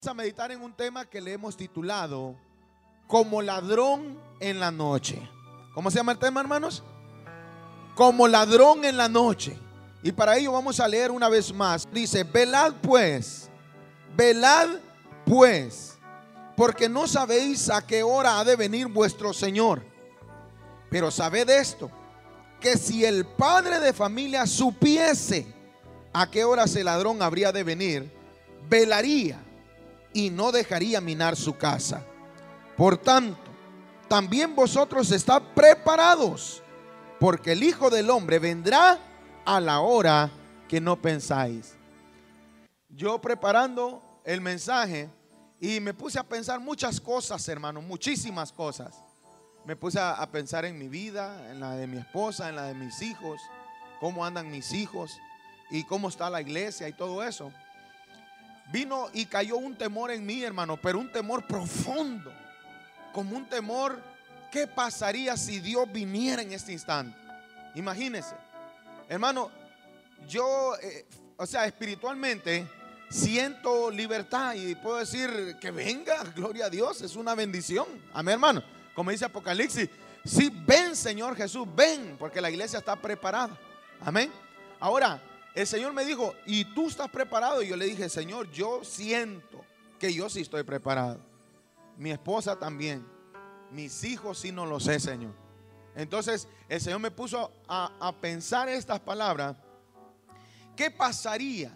Vamos a meditar en un tema que le hemos titulado Como ladrón en la noche. ¿Cómo se llama el tema, hermanos? Como ladrón en la noche. Y para ello vamos a leer una vez más. Dice, velad pues, velad pues, porque no sabéis a qué hora ha de venir vuestro Señor. Pero sabed esto, que si el padre de familia supiese a qué horas el ladrón habría de venir, velaría y no dejaría minar su casa. Por tanto, también vosotros estad preparados, porque el Hijo del Hombre vendrá a la hora que no pensáis. Yo preparando el mensaje y me puse a pensar muchas cosas, hermano, muchísimas cosas. Me puse a, a pensar en mi vida, en la de mi esposa, en la de mis hijos, cómo andan mis hijos y cómo está la iglesia y todo eso vino y cayó un temor en mí, hermano, pero un temor profundo, como un temor, ¿qué pasaría si Dios viniera en este instante? Imagínense, hermano, yo, eh, o sea, espiritualmente siento libertad y puedo decir que venga, gloria a Dios, es una bendición. Amén, hermano. Como dice Apocalipsis, sí, ven, Señor Jesús, ven, porque la iglesia está preparada. Amén. Ahora, el Señor me dijo, ¿y tú estás preparado? Y yo le dije, Señor, yo siento que yo sí estoy preparado. Mi esposa también. Mis hijos sí no lo sé, Señor. Entonces el Señor me puso a, a pensar estas palabras. ¿Qué pasaría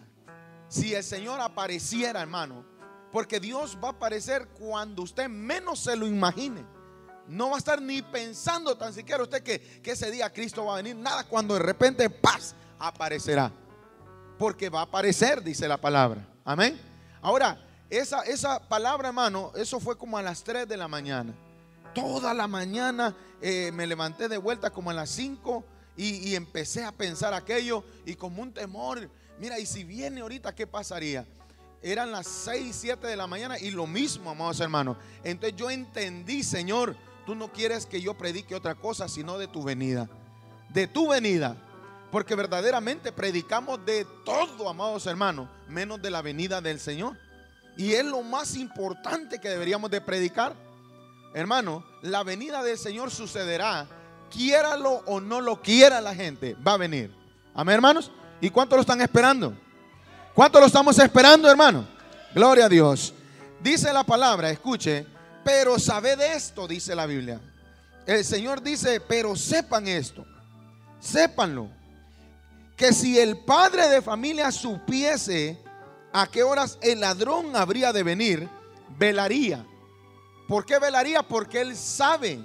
si el Señor apareciera, hermano? Porque Dios va a aparecer cuando usted menos se lo imagine. No va a estar ni pensando tan siquiera usted que, que ese día Cristo va a venir. Nada cuando de repente, paz, aparecerá porque va a aparecer, dice la palabra. Amén. Ahora, esa, esa palabra, hermano, eso fue como a las 3 de la mañana. Toda la mañana eh, me levanté de vuelta como a las 5 y, y empecé a pensar aquello y como un temor. Mira, y si viene ahorita, ¿qué pasaría? Eran las 6, 7 de la mañana y lo mismo, amados hermanos. Entonces yo entendí, Señor, tú no quieres que yo predique otra cosa sino de tu venida. De tu venida. Porque verdaderamente predicamos de todo, amados hermanos, menos de la venida del Señor. Y es lo más importante que deberíamos de predicar. Hermano, la venida del Señor sucederá, quiéralo o no lo quiera la gente, va a venir. Amén, hermanos. ¿Y cuánto lo están esperando? ¿Cuánto lo estamos esperando, hermano? Gloria a Dios. Dice la palabra, escuche, pero sabed esto, dice la Biblia. El Señor dice, pero sepan esto, sépanlo que si el padre de familia supiese a qué horas el ladrón habría de venir, velaría. ¿Por qué velaría? Porque él sabe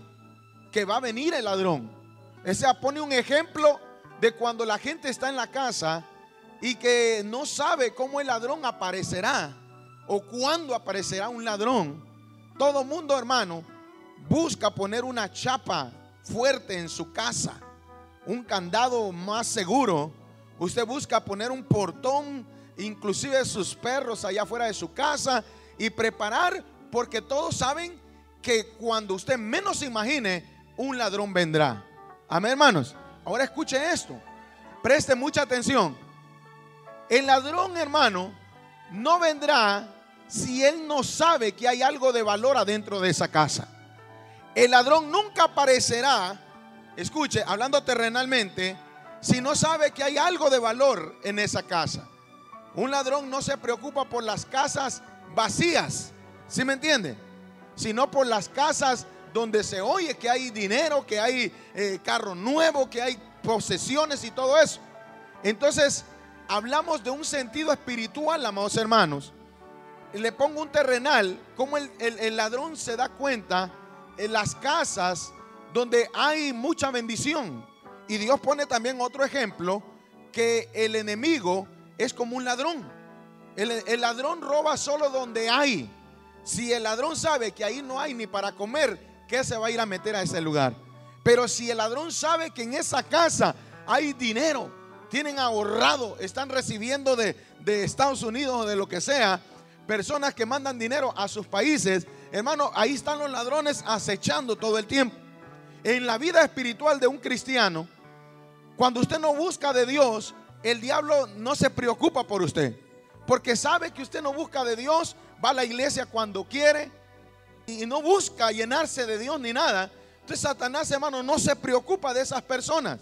que va a venir el ladrón. O sea, pone un ejemplo de cuando la gente está en la casa y que no sabe cómo el ladrón aparecerá o cuándo aparecerá un ladrón. Todo mundo, hermano, busca poner una chapa fuerte en su casa, un candado más seguro Usted busca poner un portón, inclusive sus perros allá afuera de su casa y preparar porque todos saben que cuando usted menos se imagine, un ladrón vendrá. Amén, hermanos. Ahora escuche esto. Preste mucha atención. El ladrón, hermano, no vendrá si él no sabe que hay algo de valor adentro de esa casa. El ladrón nunca aparecerá, escuche, hablando terrenalmente, si no sabe que hay algo de valor en esa casa. Un ladrón no se preocupa por las casas vacías, ¿sí me entiende? Sino por las casas donde se oye que hay dinero, que hay eh, carro nuevo, que hay posesiones y todo eso. Entonces, hablamos de un sentido espiritual, amados hermanos. Le pongo un terrenal, como el, el ladrón se da cuenta en las casas donde hay mucha bendición y Dios pone también otro ejemplo, que el enemigo es como un ladrón. El, ladrón roba solo donde hay. Si el ladrón sabe que ahí no hay ni para comer, ¿qué se va a ir a meter a ese lugar? Pero si el ladrón sabe que en esa casa hay dinero, tienen ahorrado, están recibiendo de, de Estados Unidos o de lo que sea, personas que mandan dinero a sus países, hermano, ahí están los ladrones acechando todo el tiempo. En la vida espiritual de un cristiano, cuando usted no busca de Dios, el diablo no se preocupa por usted. Porque sabe que usted no busca de Dios, va a la iglesia cuando quiere y no busca llenarse de Dios ni nada. Entonces Satanás, hermano, no se preocupa de esas personas.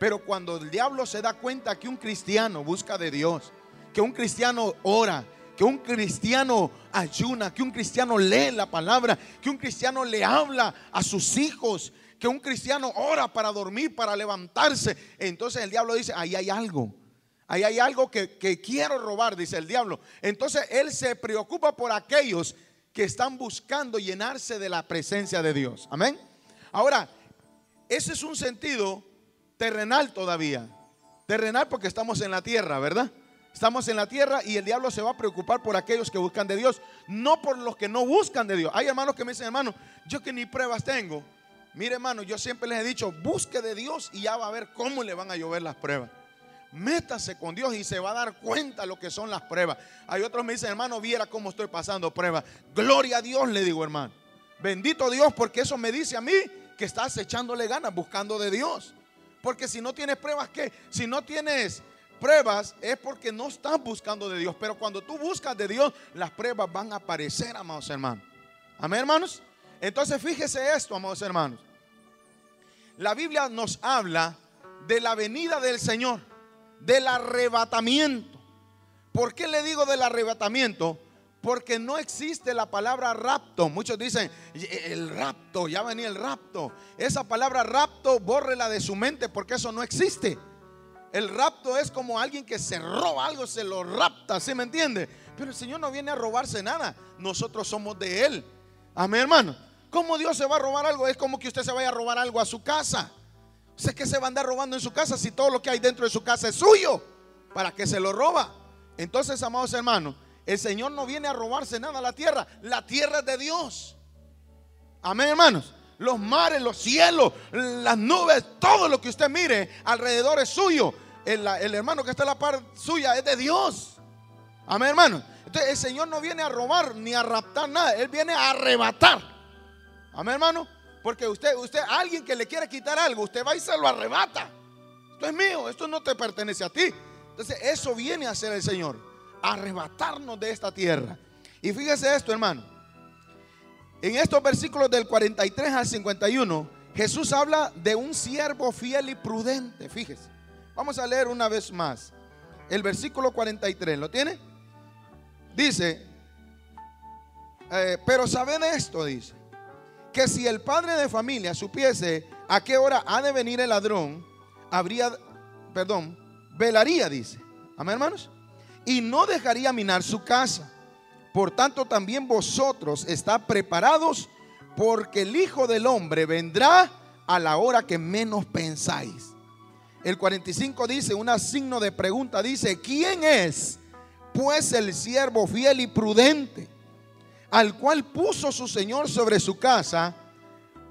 Pero cuando el diablo se da cuenta que un cristiano busca de Dios, que un cristiano ora, que un cristiano ayuna, que un cristiano lee la palabra, que un cristiano le habla a sus hijos, que un cristiano ora para dormir, para levantarse. Entonces el diablo dice, ahí hay algo. Ahí hay algo que, que quiero robar, dice el diablo. Entonces él se preocupa por aquellos que están buscando llenarse de la presencia de Dios. Amén. Ahora, ese es un sentido terrenal todavía. Terrenal porque estamos en la tierra, ¿verdad? Estamos en la tierra y el diablo se va a preocupar por aquellos que buscan de Dios, no por los que no buscan de Dios. Hay hermanos que me dicen, hermano, yo que ni pruebas tengo. Mire, hermano, yo siempre les he dicho, busque de Dios y ya va a ver cómo le van a llover las pruebas. Métase con Dios y se va a dar cuenta lo que son las pruebas. Hay otros que me dicen, hermano, viera cómo estoy pasando pruebas. Gloria a Dios, le digo, hermano. Bendito Dios, porque eso me dice a mí que estás echándole ganas buscando de Dios. Porque si no tienes pruebas, ¿qué? Si no tienes pruebas es porque no estás buscando de Dios. Pero cuando tú buscas de Dios, las pruebas van a aparecer, amados hermanos. Amén, hermanos. Entonces fíjese esto, amados hermanos. La Biblia nos habla de la venida del Señor, del arrebatamiento. ¿Por qué le digo del arrebatamiento? Porque no existe la palabra rapto. Muchos dicen, el rapto, ya venía el rapto. Esa palabra rapto, bórrela de su mente porque eso no existe. El rapto es como alguien que se roba algo, se lo rapta, ¿sí me entiende? Pero el Señor no viene a robarse nada. Nosotros somos de Él. Amén, hermano. ¿Cómo Dios se va a robar algo? Es como que usted se vaya a robar algo a su casa. ¿Usted qué se va a andar robando en su casa si todo lo que hay dentro de su casa es suyo? ¿Para qué se lo roba? Entonces, amados hermanos, el Señor no viene a robarse nada a la tierra. La tierra es de Dios. Amén, hermanos. Los mares, los cielos, las nubes, todo lo que usted mire alrededor es suyo. El, hermano que está en la par suya es de Dios. Amén, hermano. Entonces el Señor no viene a robar ni a raptar nada. Él viene a arrebatar. Amén, hermano. Porque usted, usted, alguien que le quiere quitar algo, usted va y se lo arrebata. Esto es mío, esto no te pertenece a ti. Entonces eso viene a hacer el Señor. Arrebatarnos de esta tierra. Y fíjese esto, hermano. En estos versículos del 43 al 51, Jesús habla de un siervo fiel y prudente. Fíjese. Vamos a leer una vez más. El versículo 43, ¿lo tiene? Dice, eh, pero saben esto, dice, que si el padre de familia supiese a qué hora ha de venir el ladrón, habría, perdón, velaría, dice. Amén, hermanos. Y no dejaría minar su casa. Por tanto, también vosotros está preparados porque el Hijo del Hombre vendrá a la hora que menos pensáis. El 45 dice, un signo de pregunta, dice, ¿quién es pues el siervo fiel y prudente al cual puso su Señor sobre su casa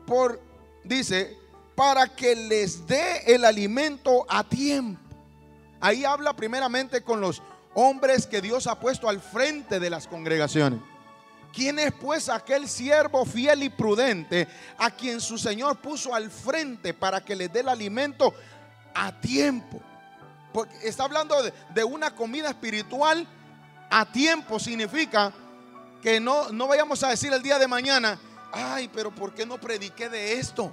por, dice, para que les dé el alimento a tiempo? Ahí habla primeramente con los hombres que Dios ha puesto al frente de las congregaciones. ¿Quién es pues aquel siervo fiel y prudente a quien su Señor puso al frente para que le dé el alimento a tiempo? Porque está hablando de, de una comida espiritual a tiempo. Significa que no, no vayamos a decir el día de mañana, ay, pero ¿por qué no prediqué de esto?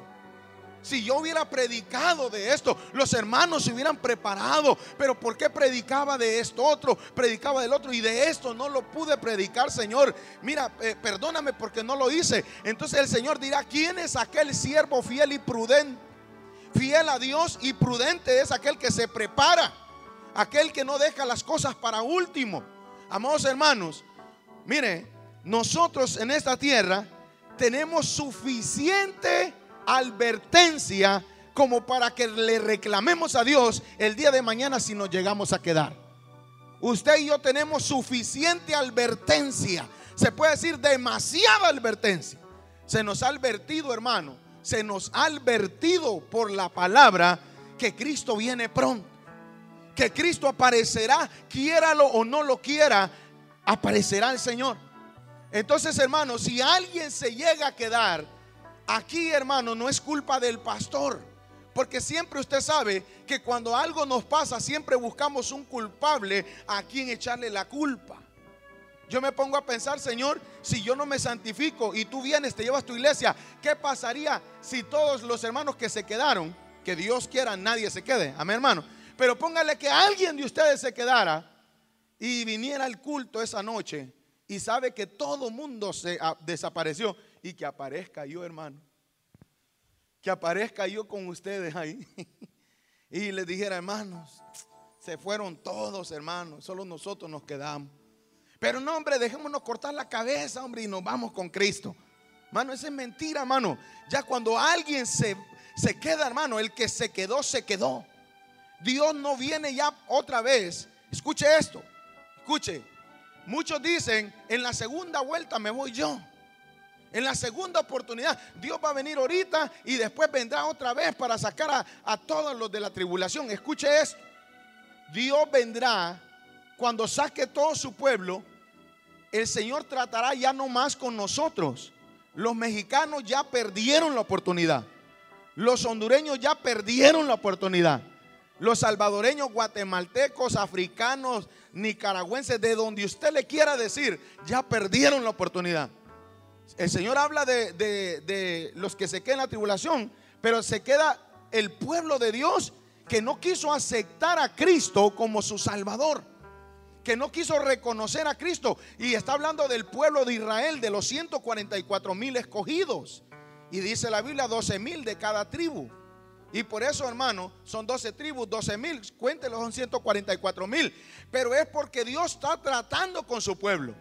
Si yo hubiera predicado de esto, los hermanos se hubieran preparado. Pero ¿por qué predicaba de esto otro? Predicaba del otro y de esto no lo pude predicar, Señor. Mira, eh, perdóname porque no lo hice. Entonces el Señor dirá, ¿quién es aquel siervo fiel y prudente? Fiel a Dios y prudente es aquel que se prepara. Aquel que no deja las cosas para último. Amados hermanos, mire, nosotros en esta tierra tenemos suficiente advertencia como para que le reclamemos a Dios el día de mañana si nos llegamos a quedar. Usted y yo tenemos suficiente advertencia. Se puede decir demasiada advertencia. Se nos ha advertido, hermano. Se nos ha advertido por la palabra que Cristo viene pronto. Que Cristo aparecerá, quiéralo o no lo quiera, aparecerá el Señor. Entonces, hermano, si alguien se llega a quedar Aquí, hermano, no es culpa del pastor. Porque siempre usted sabe que cuando algo nos pasa, siempre buscamos un culpable a quien echarle la culpa. yo me pongo a pensar, Señor, si yo no me santifico y tú vienes, te llevas tu iglesia, ¿qué pasaría si todos los hermanos que se quedaron, que Dios quiera, nadie se quede, amén hermano, pero póngale que alguien de ustedes se quedara y viniera al culto esa noche y sabe que todo mundo se ah, desapareció y que aparezca yo, hermano. Que aparezca yo con ustedes ahí. y les dijera, hermanos, se fueron todos, hermanos, solo nosotros nos quedamos. Pero no, hombre, dejémonos cortar la cabeza, hombre, y nos vamos con Cristo. Hermano, esa es mentira, hermano. Ya cuando alguien se, se queda, hermano, el que se quedó, se quedó. Dios no viene ya otra vez. Escuche esto. Escuche, muchos dicen, en la segunda vuelta me voy yo. En la segunda oportunidad, Dios va a venir ahorita y después vendrá otra vez para sacar a, todos los de la tribulación. Escuche esto. Dios vendrá cuando saque todo su pueblo. El Señor tratará ya no más con nosotros. Los mexicanos ya perdieron la oportunidad. Los hondureños ya perdieron la oportunidad. Los salvadoreños, guatemaltecos, africanos, nicaragüenses, de donde usted le quiera decir, ya perdieron la oportunidad. El Señor habla de, los que se quedan en la tribulación, pero se queda el pueblo de Dios que no quiso aceptar a Cristo como su Salvador, que no quiso reconocer a Cristo. Y está hablando del pueblo de Israel, de los 144 mil escogidos. Y dice la Biblia, 12 mil de cada tribu. Y por eso, hermano, son 12 tribus, 12 mil, cuéntenlo, son 144 mil. Pero es porque Dios está tratando con su pueblo.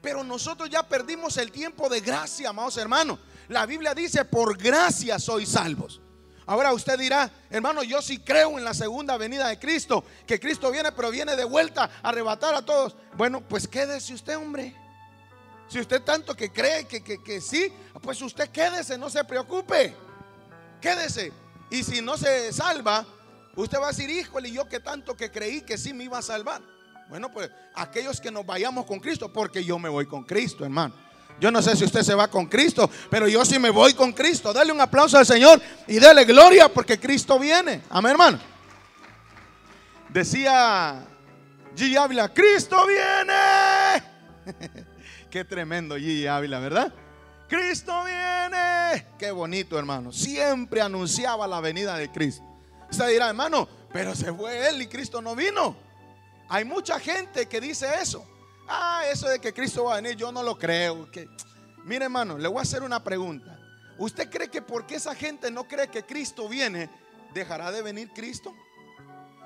Pero nosotros ya perdimos el tiempo de gracia, amados hermanos. La Biblia dice, por gracia sois salvos. Ahora usted dirá, hermano, yo sí creo en la segunda venida de Cristo, que Cristo viene, pero viene de vuelta a arrebatar a todos. Bueno, pues quédese usted, hombre. Si usted tanto que cree que, que, que sí, pues usted quédese, no se preocupe. Quédese. Y si no se salva, usted va a decir, híjole, yo que tanto que creí que sí me iba a salvar. Bueno, pues aquellos que nos vayamos con Cristo, porque yo me voy con Cristo, hermano. Yo no sé si usted se va con Cristo, pero yo sí me voy con Cristo. Dale un aplauso al Señor y dale gloria porque Cristo viene. Amén, hermano. Decía G. Ávila, Cristo viene. Qué tremendo G. Ávila, ¿verdad? Cristo viene. Qué bonito, hermano. Siempre anunciaba la venida de Cristo. Usted dirá, hermano, pero se fue él y Cristo no vino. Hay mucha gente que dice eso. Ah, eso de que Cristo va a venir, yo no lo creo. Que... Mire, hermano, le voy a hacer una pregunta. ¿Usted cree que porque esa gente no cree que Cristo viene, dejará de venir Cristo?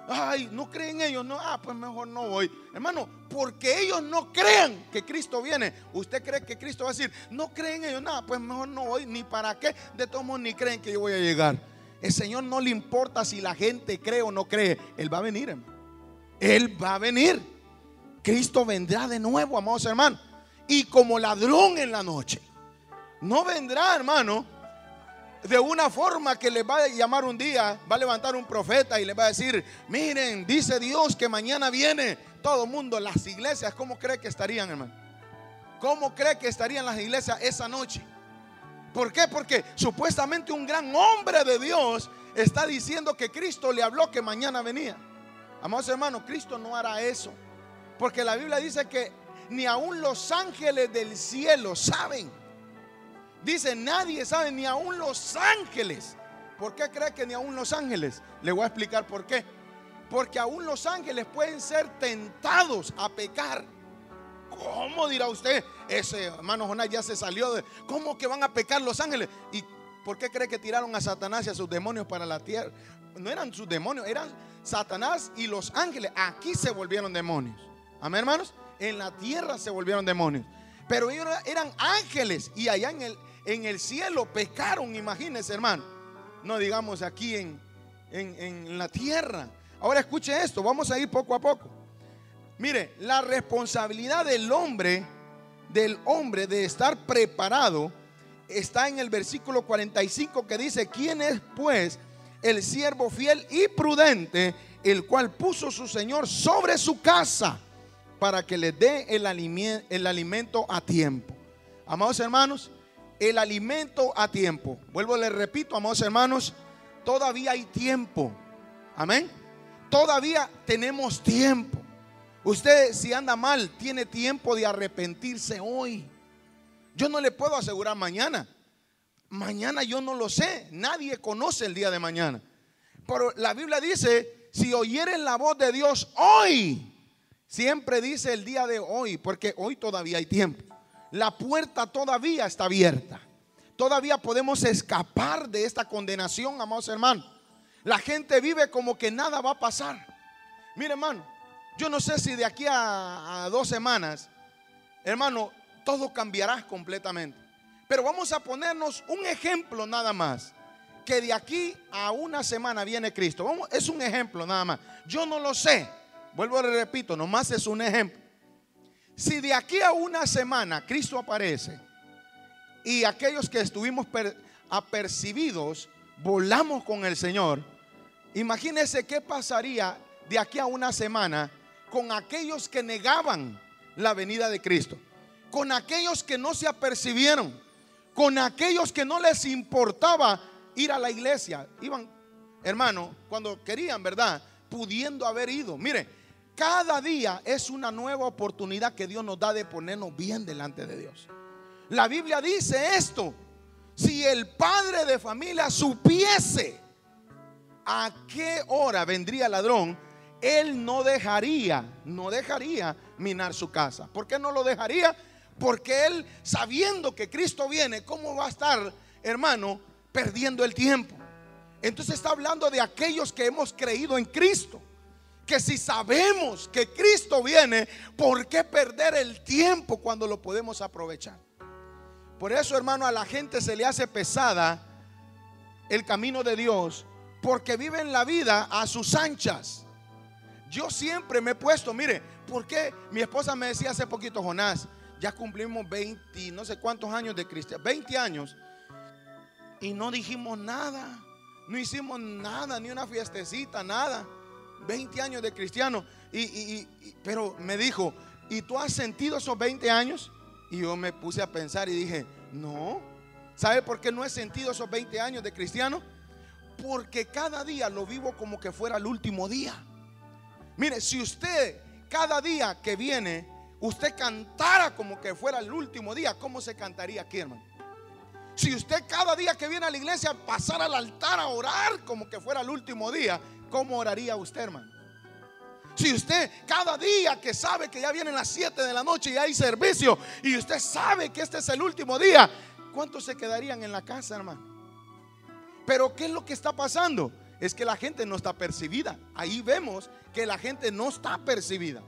Ay, no creen ellos, no, ah, pues mejor no voy. Hermano, porque ellos no crean que Cristo viene, usted cree que Cristo va a decir, no creen ellos, nada, pues mejor no voy, ni para qué, de todos modos ni creen que yo voy a llegar. El Señor no le importa si la gente cree o no cree, Él va a venir. Él va a venir. Cristo vendrá de nuevo, amados hermanos. Y como ladrón en la noche. No vendrá, hermano, de una forma que le va a llamar un día, va a levantar un profeta y le va a decir, miren, dice Dios que mañana viene todo el mundo, las iglesias, ¿cómo cree que estarían, hermano? ¿Cómo cree que estarían las iglesias esa noche? ¿Por qué? Porque supuestamente un gran hombre de Dios está diciendo que Cristo le habló que mañana venía. Amados hermanos, Cristo no hará eso. Porque la Biblia dice que ni aun los ángeles del cielo saben Dice, nadie sabe, ni aún los ángeles. ¿Por qué cree que ni aún los ángeles? Le voy a explicar por qué. Porque aún los ángeles pueden ser tentados a pecar. ¿Cómo dirá usted? Ese hermano Jonás ya se salió de... ¿Cómo que van a pecar los ángeles? ¿Y por qué cree que tiraron a Satanás y a sus demonios para la tierra? No eran sus demonios, eran Satanás y los ángeles. Aquí se volvieron demonios. Amén, hermanos. En la tierra se volvieron demonios. Pero ellos eran ángeles y allá en el, en el cielo pecaron, imagínense hermano. No digamos aquí en, en, la tierra. Ahora escuche esto, vamos a ir poco a poco. Mire, la responsabilidad del hombre, del hombre de estar preparado, está en el versículo 45 que dice, ¿quién es pues el siervo fiel y prudente, el cual puso su Señor sobre su casa para que le dé el, el alimento a tiempo? Amados hermanos, el alimento a tiempo. Vuelvo, le repito, amados hermanos, todavía hay tiempo. Amén. Todavía tenemos tiempo. Usted si anda mal, tiene tiempo de arrepentirse hoy. Yo no le puedo asegurar mañana. Mañana yo no lo sé. Nadie conoce el día de mañana. Pero la Biblia dice, si oyeren la voz de Dios hoy, siempre dice el día de hoy, porque hoy todavía hay tiempo. La puerta todavía está abierta. Todavía podemos escapar de esta condenación, amados hermanos. La gente vive como que nada va a pasar. Mire, hermano, yo no sé si de aquí a, dos semanas, hermano, todo cambiará completamente. Pero vamos a ponernos un ejemplo nada más. Que de aquí a una semana viene Cristo. Vamos, es un ejemplo nada más. Yo no lo sé. Vuelvo a repito, nomás es un ejemplo. Si de aquí a una semana Cristo aparece y aquellos que estuvimos apercibidos volamos con el Señor, imagínense qué pasaría de aquí a una semana con aquellos que negaban la venida de Cristo, con aquellos que no se apercibieron, con aquellos que no les importaba ir a la iglesia. Iban, hermano, cuando querían, ¿verdad? Pudiendo haber ido. Mire, cada día es una nueva oportunidad que Dios nos da de ponernos bien delante de Dios. La Biblia dice esto. Si el padre de familia supiese a qué hora vendría el ladrón, él no dejaría, no dejaría minar su casa. ¿Por qué no lo dejaría? Porque él, sabiendo que Cristo viene, ¿cómo va a estar, hermano, perdiendo el tiempo? Entonces está hablando de aquellos que hemos creído en Cristo. Que si sabemos que Cristo viene, ¿por qué perder el tiempo cuando lo podemos aprovechar? Por eso, hermano, a la gente se le hace pesada el camino de Dios porque viven la vida a sus anchas. Yo siempre me he puesto, mire, porque mi esposa me decía hace poquito, Jonás, ya cumplimos 20, no sé cuántos años de cristiano, 20 años, y no dijimos nada, no hicimos nada, ni una fiestecita, nada. 20 años de cristiano. Y, pero me dijo, ¿y tú has sentido esos 20 años? Y yo me puse a pensar y dije, no. ¿Sabe por qué no he sentido esos 20 años de cristiano? Porque cada día lo vivo como que fuera el último día. Mire, si usted cada día que viene, usted cantara como que fuera el último día, ¿cómo se cantaría aquí, hermano? Si usted cada día que viene a la iglesia pasara al altar a orar como que fuera el último día, ¿cómo oraría usted, hermano? Si usted cada día que sabe que ya vienen las 7 de la noche y hay servicio y usted sabe que este es el último día, ¿cuántos se quedarían en la casa, hermano? Pero ¿qué es lo que está pasando? Es que la gente no está percibida. Ahí vemos que la gente no está percibida.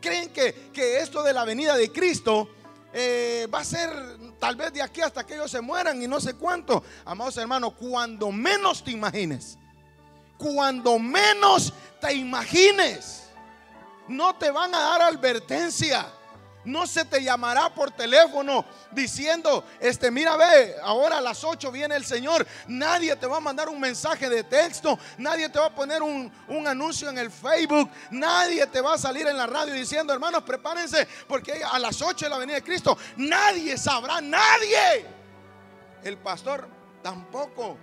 Creen que, que esto de la venida de Cristo eh, va a ser tal vez de aquí hasta que ellos se mueran y no sé cuánto. Amados hermanos, cuando menos te imagines, cuando menos te imagines, no te van a dar advertencia. No se te llamará por teléfono diciendo, este, mira, ve, ahora a las 8 viene el Señor. Nadie te va a mandar un mensaje de texto, nadie te va a poner un, un anuncio en el Facebook, nadie te va a salir en la radio diciendo, hermanos, prepárense, porque a las 8 de la venida de Cristo, nadie sabrá, nadie. El pastor tampoco.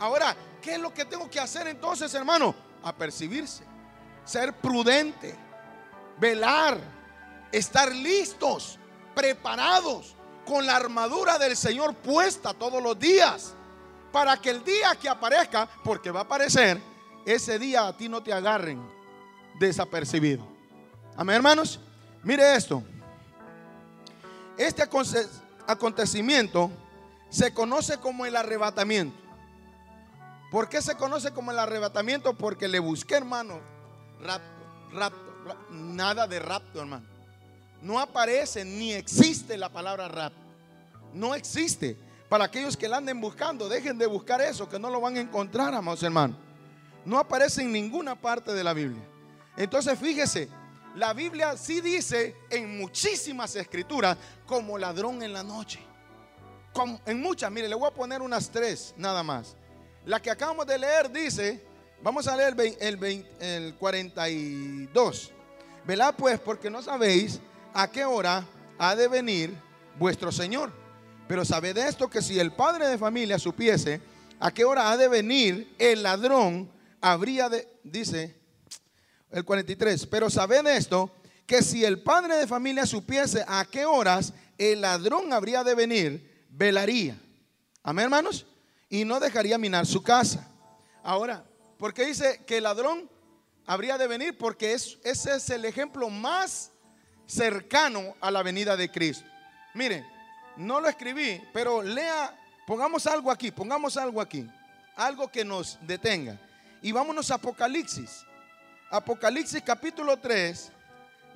Ahora, ¿qué es lo que tengo que hacer entonces, hermano? Apercibirse, ser prudente, velar estar listos, preparados, con la armadura del Señor puesta todos los días, para que el día que aparezca, porque va a aparecer, ese día a ti no te agarren desapercibido. Amén, hermanos. Mire esto. Este acontecimiento se conoce como el arrebatamiento. ¿Por qué se conoce como el arrebatamiento? Porque le busqué, hermano, rapto, rapto, nada de rapto, hermano no aparece ni existe la palabra rap. No existe. Para aquellos que la anden buscando, dejen de buscar eso, que no lo van a encontrar, amados hermanos. No aparece en ninguna parte de la Biblia. Entonces, fíjese, la Biblia sí dice en muchísimas escrituras como ladrón en la noche. en muchas, mire, le voy a poner unas tres nada más. La que acabamos de leer dice, vamos a leer el, el, el 42. ¿Verdad? Pues porque no sabéis a qué hora ha de venir vuestro Señor. Pero sabed esto que si el padre de familia supiese a qué hora ha de venir el ladrón, habría de, dice, el 43. Pero sabed esto, que si el padre de familia supiese a qué horas el ladrón habría de venir, velaría. Amén, hermanos. Y no dejaría minar su casa. Ahora, ¿por qué dice que el ladrón habría de venir? Porque es, ese es el ejemplo más cercano a la venida de Cristo. Miren, no lo escribí, pero lea, pongamos algo aquí, pongamos algo aquí, algo que nos detenga. Y vámonos a Apocalipsis. Apocalipsis capítulo 3,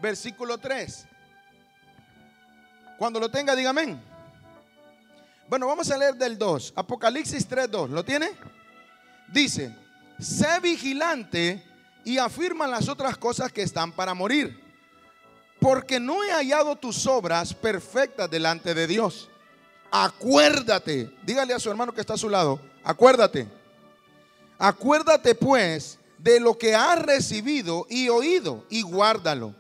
versículo 3. Cuando lo tenga, dígame. Bueno, vamos a leer del 2. Apocalipsis 3, 2. ¿Lo tiene? Dice, sé vigilante y afirma las otras cosas que están para morir. Porque no he hallado tus obras perfectas delante de Dios. Acuérdate. Dígale a su hermano que está a su lado. Acuérdate. Acuérdate pues de lo que has recibido y oído y guárdalo.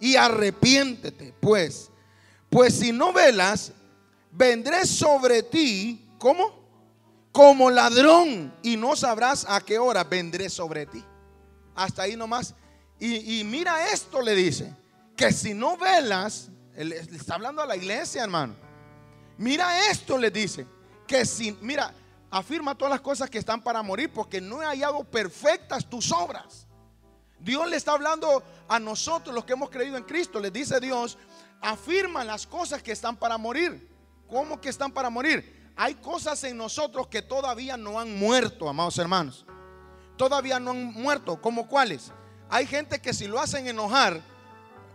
Y arrepiéntete pues. Pues si no velas, vendré sobre ti, ¿cómo? Como ladrón y no sabrás a qué hora vendré sobre ti. Hasta ahí nomás. Y, y mira esto, le dice, que si no velas, él está hablando a la iglesia, hermano. Mira esto, le dice, que si, mira, afirma todas las cosas que están para morir, porque no he hallado perfectas tus obras. Dios le está hablando a nosotros, los que hemos creído en Cristo, le dice Dios, afirma las cosas que están para morir. ¿Cómo que están para morir? Hay cosas en nosotros que todavía no han muerto, amados hermanos. Todavía no han muerto, ¿como cuáles? Hay gente que si lo hacen enojar,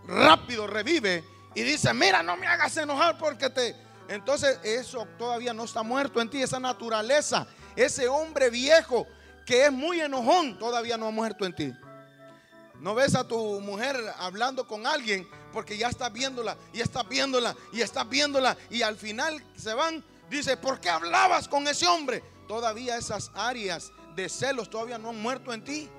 rápido revive y dice, mira, no me hagas enojar porque te entonces eso todavía no está muerto en ti, esa naturaleza, ese hombre viejo que es muy enojón, todavía no ha muerto en ti. No ves a tu mujer hablando con alguien porque ya estás viéndola y estás viéndola y estás viéndola y al final se van, dice, ¿por qué hablabas con ese hombre? Todavía esas áreas de celos todavía no han muerto en ti.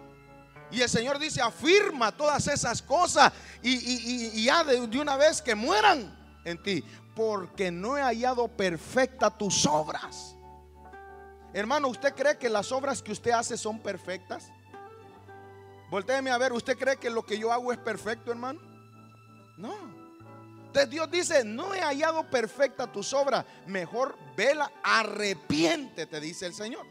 Y el Señor dice, afirma todas esas cosas y, ya de una vez que mueran en ti porque no he hallado perfecta tus obras. Hermano, ¿usted cree que las obras que usted hace son perfectas? Voltéeme a ver, ¿usted cree que lo que yo hago es perfecto, hermano? No. Entonces Dios dice, no he hallado perfecta tus obras, mejor vela, arrepiéntete, dice el Señor.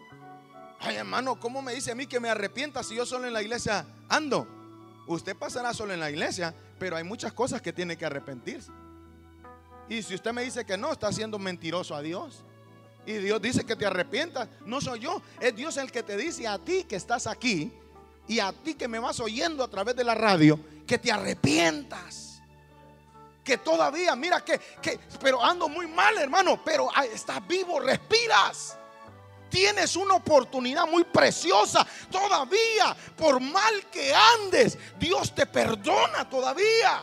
Ay, hermano, ¿cómo me dice a mí que me arrepienta si yo solo en la iglesia ando? Usted pasará solo en la iglesia, pero hay muchas cosas que tiene que arrepentirse. Y si usted me dice que no, está siendo mentiroso a Dios. Y Dios dice que te arrepientas. No soy yo, es Dios el que te dice a ti que estás aquí y a ti que me vas oyendo a través de la radio, que te arrepientas. Que todavía, mira que, que pero ando muy mal, hermano, pero estás vivo, respiras. Tienes una oportunidad muy preciosa todavía. Por mal que andes, Dios te perdona todavía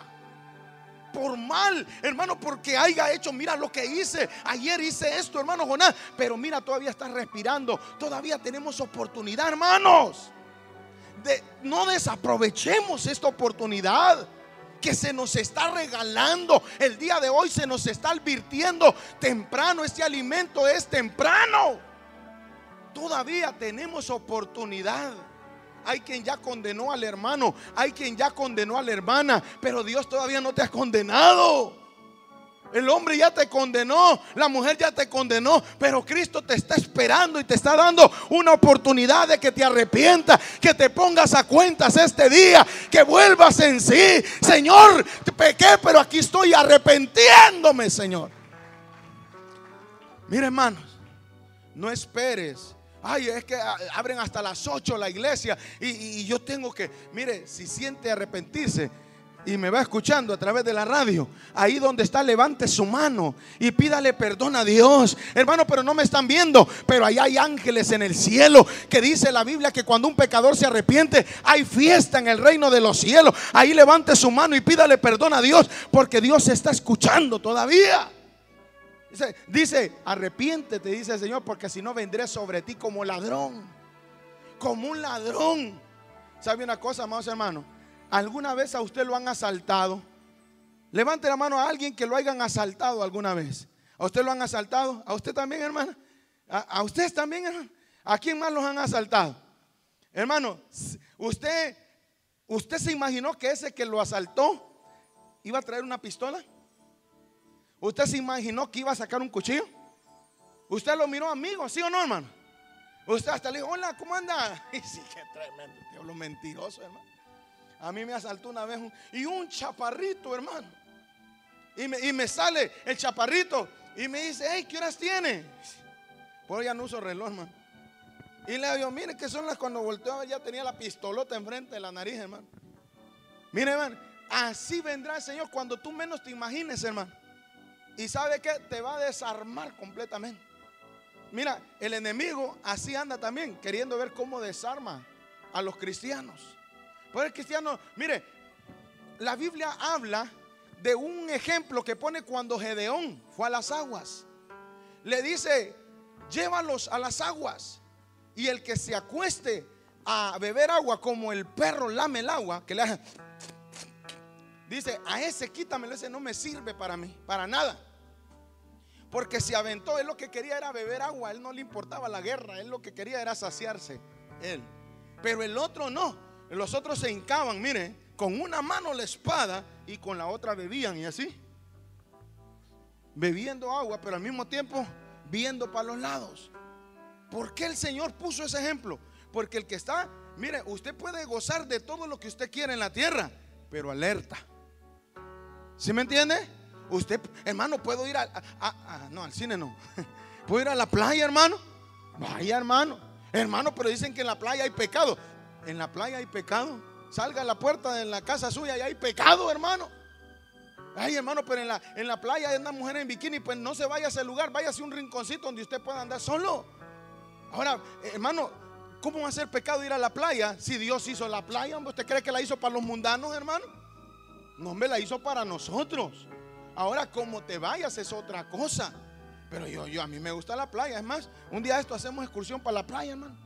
por mal, hermano, porque haya hecho, mira lo que hice, ayer hice esto, hermano Jonás, pero mira, todavía estás respirando, todavía tenemos oportunidad, hermanos. De, no desaprovechemos esta oportunidad que se nos está regalando. El día de hoy se nos está advirtiendo temprano, este alimento es temprano. Todavía tenemos oportunidad. Hay quien ya condenó al hermano, hay quien ya condenó a la hermana, pero Dios todavía no te ha condenado. El hombre ya te condenó, la mujer ya te condenó, pero Cristo te está esperando y te está dando una oportunidad de que te arrepientas, que te pongas a cuentas este día, que vuelvas en sí. Señor, pequé, pero aquí estoy arrepentiéndome, Señor. Mira, hermanos, no esperes Ay, es que abren hasta las 8 la iglesia y, yo tengo que, mire, si siente arrepentirse, y me va escuchando a través de la radio, ahí donde está, levante su mano y pídale perdón a Dios. Hermano, pero no me están viendo, pero ahí hay ángeles en el cielo que dice la Biblia que cuando un pecador se arrepiente, hay fiesta en el reino de los cielos. Ahí levante su mano y pídale perdón a Dios, porque Dios está escuchando todavía. Dice, arrepiéntete, dice el Señor, porque si no vendré sobre ti como ladrón. Como un ladrón. ¿Sabe una cosa, amados hermanos? ¿Alguna vez a usted lo han asaltado? Levante la mano a alguien que lo hayan asaltado alguna vez. ¿A usted lo han asaltado? ¿A usted también, hermano? ¿A, a ustedes también, hermano? ¿A quién más los han asaltado? Hermano, usted ¿Usted se imaginó que ese que lo asaltó iba a traer una pistola? ¿Usted se imaginó que iba a sacar un cuchillo? ¿Usted lo miró amigo, sí o no, hermano? Usted hasta le dijo, hola, ¿cómo anda? Y sí, qué tremendo, diablo mentiroso, hermano. A mí me asaltó una vez un, y un chaparrito, hermano. Y me, y me sale el chaparrito y me dice, hey, ¿qué horas tiene? Pues ya no uso reloj, hermano. Y le digo, mire que son las cuando volteó ya tenía la pistolota enfrente de la nariz, hermano. Mire, hermano, así vendrá el Señor cuando tú menos te imagines, hermano. Y sabe que te va a desarmar completamente. Mira, el enemigo así anda también, queriendo ver cómo desarma a los cristianos. Pues el cristiano, mire, la Biblia habla de un ejemplo que pone cuando Gedeón fue a las aguas. Le dice, llévalos a las aguas. Y el que se acueste a beber agua como el perro lame el agua, que le dice, a ese quítamelo, ese no me sirve para mí, para nada. Porque se aventó, él lo que quería era beber agua, él no le importaba la guerra, él lo que quería era saciarse, él. Pero el otro no, los otros se hincaban, mire, con una mano la espada y con la otra bebían y así. Bebiendo agua, pero al mismo tiempo viendo para los lados. ¿Por qué el Señor puso ese ejemplo? Porque el que está, mire, usted puede gozar de todo lo que usted quiere en la tierra, pero alerta. ¿Sí me entiende? Usted, hermano, puedo ir a, no, al cine no. ¿Puedo ir a la playa, hermano? Vaya, hermano. Hermano, pero dicen que en la playa hay pecado. En la playa hay pecado. Salga a la puerta de la casa suya y hay pecado, hermano. Ay, hermano, pero en la, en la playa hay una mujer en bikini, pues no se vaya a ese lugar, váyase a un rinconcito donde usted pueda andar solo. Ahora, hermano, ¿cómo va a ser pecado ir a la playa si Dios hizo la playa? ¿Usted cree que la hizo para los mundanos, hermano? No, me la hizo para nosotros. Ahora, como te vayas es otra cosa. Pero yo, yo, a mí me gusta la playa. Es más, un día esto hacemos excursión para la playa, hermano.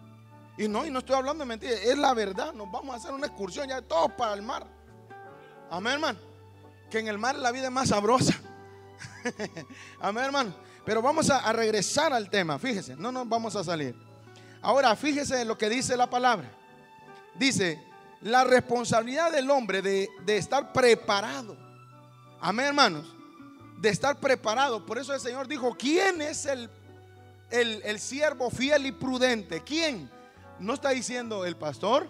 Y no, y no estoy hablando de mentiras, es la verdad. Nos vamos a hacer una excursión ya todos para el mar. Amén, hermano. Que en el mar la vida es más sabrosa. Amén, hermano. Pero vamos a, regresar al tema, fíjese, no nos vamos a salir. Ahora, fíjese en lo que dice la palabra. Dice, la responsabilidad del hombre de, estar preparado. Amén, hermanos. De estar preparado. Por eso el Señor dijo, ¿quién es el, el, el siervo fiel y prudente? ¿Quién? No está diciendo el pastor,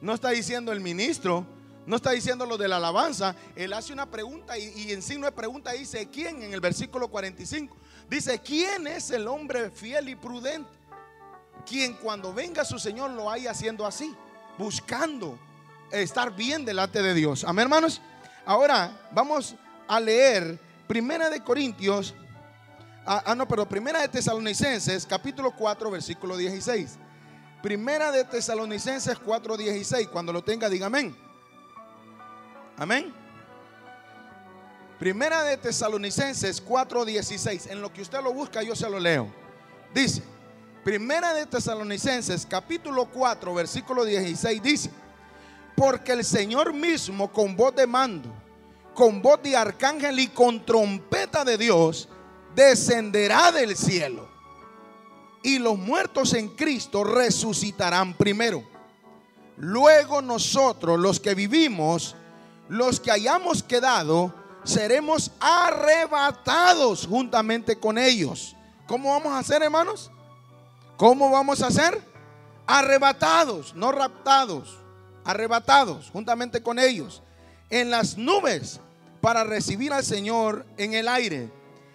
no está diciendo el ministro, no está diciendo lo de la alabanza. Él hace una pregunta y, y en signo de pregunta dice, ¿quién? En el versículo 45. Dice, ¿quién es el hombre fiel y prudente? Quien cuando venga su Señor lo haya haciendo así, buscando estar bien delante de Dios. Amén, hermanos. Ahora vamos a leer Primera de Corintios, ah, ah no, pero Primera de Tesalonicenses, capítulo 4, versículo 16. Primera de Tesalonicenses 4, 16. Cuando lo tenga, diga amén. Amén. Primera de Tesalonicenses 4:16. En lo que usted lo busca, yo se lo leo. Dice, Primera de Tesalonicenses capítulo 4, versículo 16 dice, porque el Señor mismo con voz de mando, con voz de arcángel y con trompeta de Dios, descenderá del cielo. Y los muertos en Cristo resucitarán primero. Luego nosotros, los que vivimos, los que hayamos quedado, seremos arrebatados juntamente con ellos. ¿Cómo vamos a hacer, hermanos? ¿Cómo vamos a hacer? Arrebatados, no raptados, arrebatados juntamente con ellos en las nubes para recibir al Señor en el aire.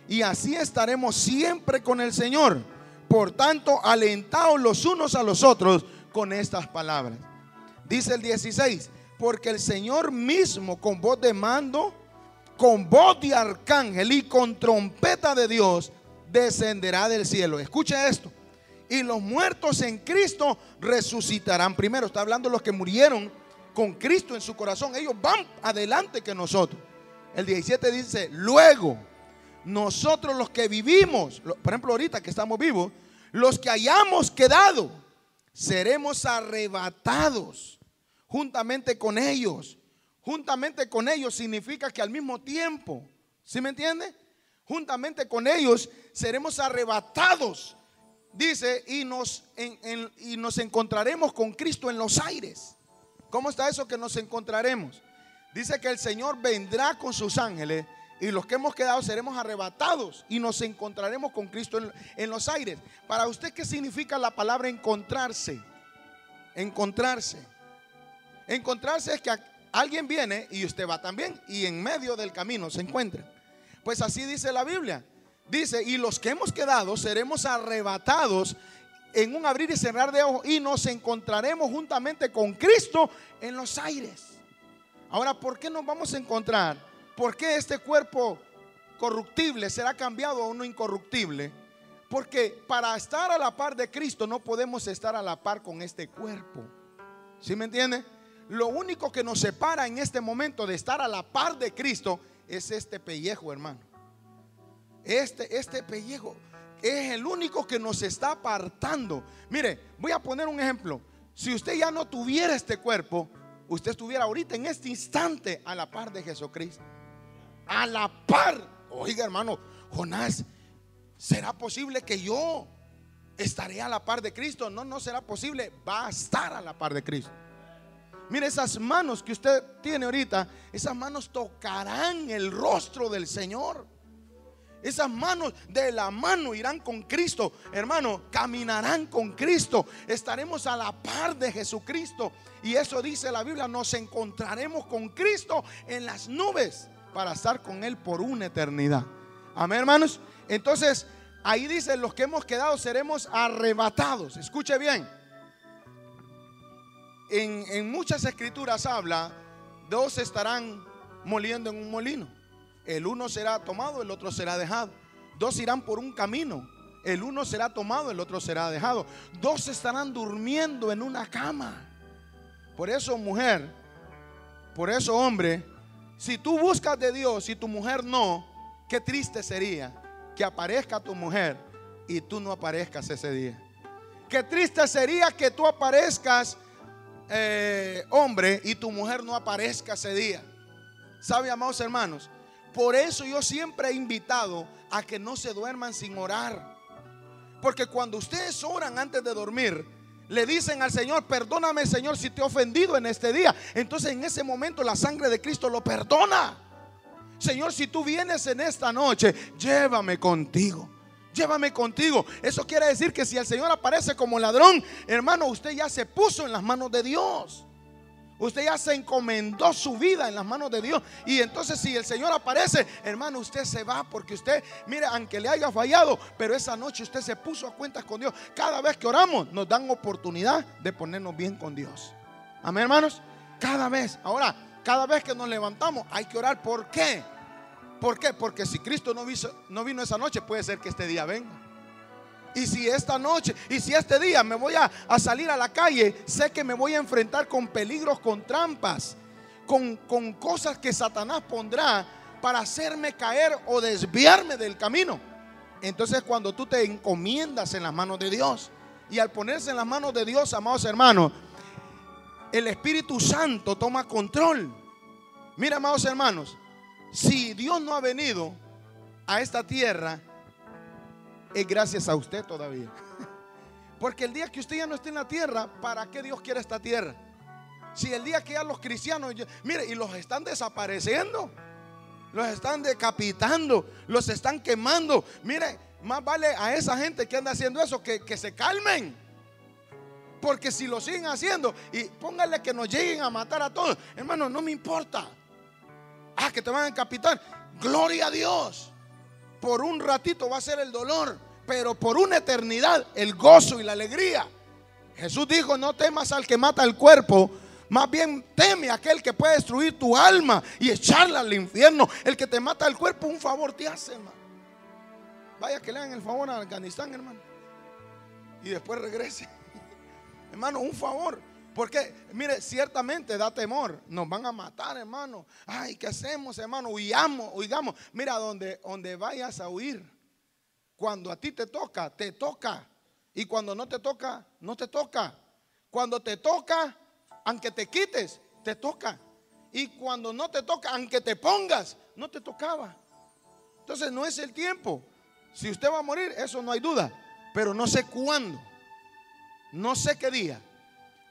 Y así estaremos siempre con el Señor. Por tanto, alentaos los unos a los otros con estas palabras. Dice el 16, porque el Señor mismo con voz de mando con voz de arcángel y con trompeta de Dios, descenderá del cielo. Escucha esto. Y los muertos en Cristo resucitarán primero. Está hablando los que murieron con Cristo en su corazón. Ellos van adelante que nosotros. El 17 dice, luego, nosotros los que vivimos, por ejemplo ahorita que estamos vivos, los que hayamos quedado, seremos arrebatados juntamente con ellos juntamente con ellos significa que al mismo tiempo, ¿sí me entiende? Juntamente con ellos seremos arrebatados, dice, y nos, y nos encontraremos con Cristo en los aires. ¿Cómo está eso que nos encontraremos? Dice que el Señor vendrá con sus ángeles y los que hemos quedado seremos arrebatados y nos encontraremos con Cristo en, en, los aires. Para usted, ¿qué significa la palabra encontrarse? Encontrarse. Encontrarse es que alguien viene y usted va también y en medio del camino se encuentra. Pues así dice la Biblia. Dice, y los que hemos quedado seremos arrebatados en un abrir y cerrar de ojos y nos encontraremos juntamente con Cristo en los aires. Ahora, ¿por qué nos vamos a encontrar? ¿Por qué este cuerpo corruptible será cambiado a uno incorruptible? Porque para estar a la par de Cristo no podemos estar a la par con este cuerpo. ¿Sí me entiende? Lo único que nos separa en este momento de estar a la par de Cristo es este pellejo, hermano. Este, este pellejo es el único que nos está apartando. Mire, voy a poner un ejemplo. Si usted ya no tuviera este cuerpo, usted estuviera ahorita en este instante a la par de Jesucristo. A la par. Oiga, hermano, Jonás, ¿será posible que yo estaré a la par de Cristo? No, no será posible. Va a estar a la par de Cristo. Mire, esas manos que usted tiene ahorita, esas manos tocarán el rostro del Señor. Esas manos de la mano irán con Cristo. Hermano, caminarán con Cristo. Estaremos a la par de Jesucristo. Y eso dice la Biblia, nos encontraremos con Cristo en las nubes para estar con Él por una eternidad. Amén, hermanos. Entonces, ahí dice, los que hemos quedado seremos arrebatados. Escuche bien. En, en muchas escrituras habla, dos estarán moliendo en un molino. El uno será tomado, el otro será dejado. Dos irán por un camino. El uno será tomado, el otro será dejado. Dos estarán durmiendo en una cama. Por eso, mujer, por eso, hombre, si tú buscas de Dios y tu mujer no, qué triste sería que aparezca tu mujer y tú no aparezcas ese día. Qué triste sería que tú aparezcas, eh, hombre, y tu mujer no aparezca ese día. ¿Sabe, amados hermanos? Por eso yo siempre he invitado a que no se duerman sin orar. Porque cuando ustedes oran antes de dormir, le dicen al Señor, perdóname Señor si te he ofendido en este día. Entonces en ese momento la sangre de Cristo lo perdona. Señor, si tú vienes en esta noche, llévame contigo. Llévame contigo. Eso quiere decir que si el Señor aparece como ladrón, hermano, usted ya se puso en las manos de Dios. Usted ya se encomendó su vida en las manos de Dios. Y entonces si el Señor aparece, hermano, usted se va porque usted, mire, aunque le haya fallado, pero esa noche usted se puso a cuentas con Dios. Cada vez que oramos nos dan oportunidad de ponernos bien con Dios. Amén, hermanos. Cada vez. Ahora, cada vez que nos levantamos hay que orar. ¿Por qué? ¿Por qué? Porque si Cristo no, no vino esa noche, puede ser que este día venga. Y si esta noche, y si este día me voy a, salir a la calle, sé que me voy a enfrentar con peligros, con trampas, con, con cosas que Satanás pondrá para hacerme caer o desviarme del camino. Entonces cuando tú te encomiendas en las manos de Dios, y al ponerse en las manos de Dios, amados hermanos, el Espíritu Santo toma control. Mira, amados hermanos, si Dios no ha venido a esta tierra, es gracias a usted todavía. Porque el día que usted ya no esté en la tierra, ¿para qué Dios quiere esta tierra? Si el día que ya los cristianos, mire, y los están desapareciendo, los están decapitando, los están quemando. Mire, más vale a esa gente que anda haciendo eso que, que se calmen. Porque si lo siguen haciendo y pónganle que nos lleguen a matar a todos, hermano, no me importa. Ah, que te van a decapitar. Gloria a Dios por un ratito va a ser el dolor, pero por una eternidad el gozo y la alegría. Jesús dijo, no temas al que mata el cuerpo, más bien teme a aquel que puede destruir tu alma y echarla al infierno. El que te mata el cuerpo, un favor te hace, hermano. Vaya que le hagan el favor a Afganistán, hermano. Y después regrese. hermano, un favor. Porque, mire, ciertamente da temor. Nos van a matar, hermano. Ay, ¿qué hacemos, hermano? Huyamos, huigamos. Mira, donde, donde vayas a huir. Cuando a ti te toca, te toca. Y cuando no te toca, no te toca. Cuando te toca, aunque te quites, te toca. Y cuando no te toca, aunque te pongas, no te tocaba. Entonces no es el tiempo. Si usted va a morir, eso no hay duda. Pero no sé cuándo. No sé qué día.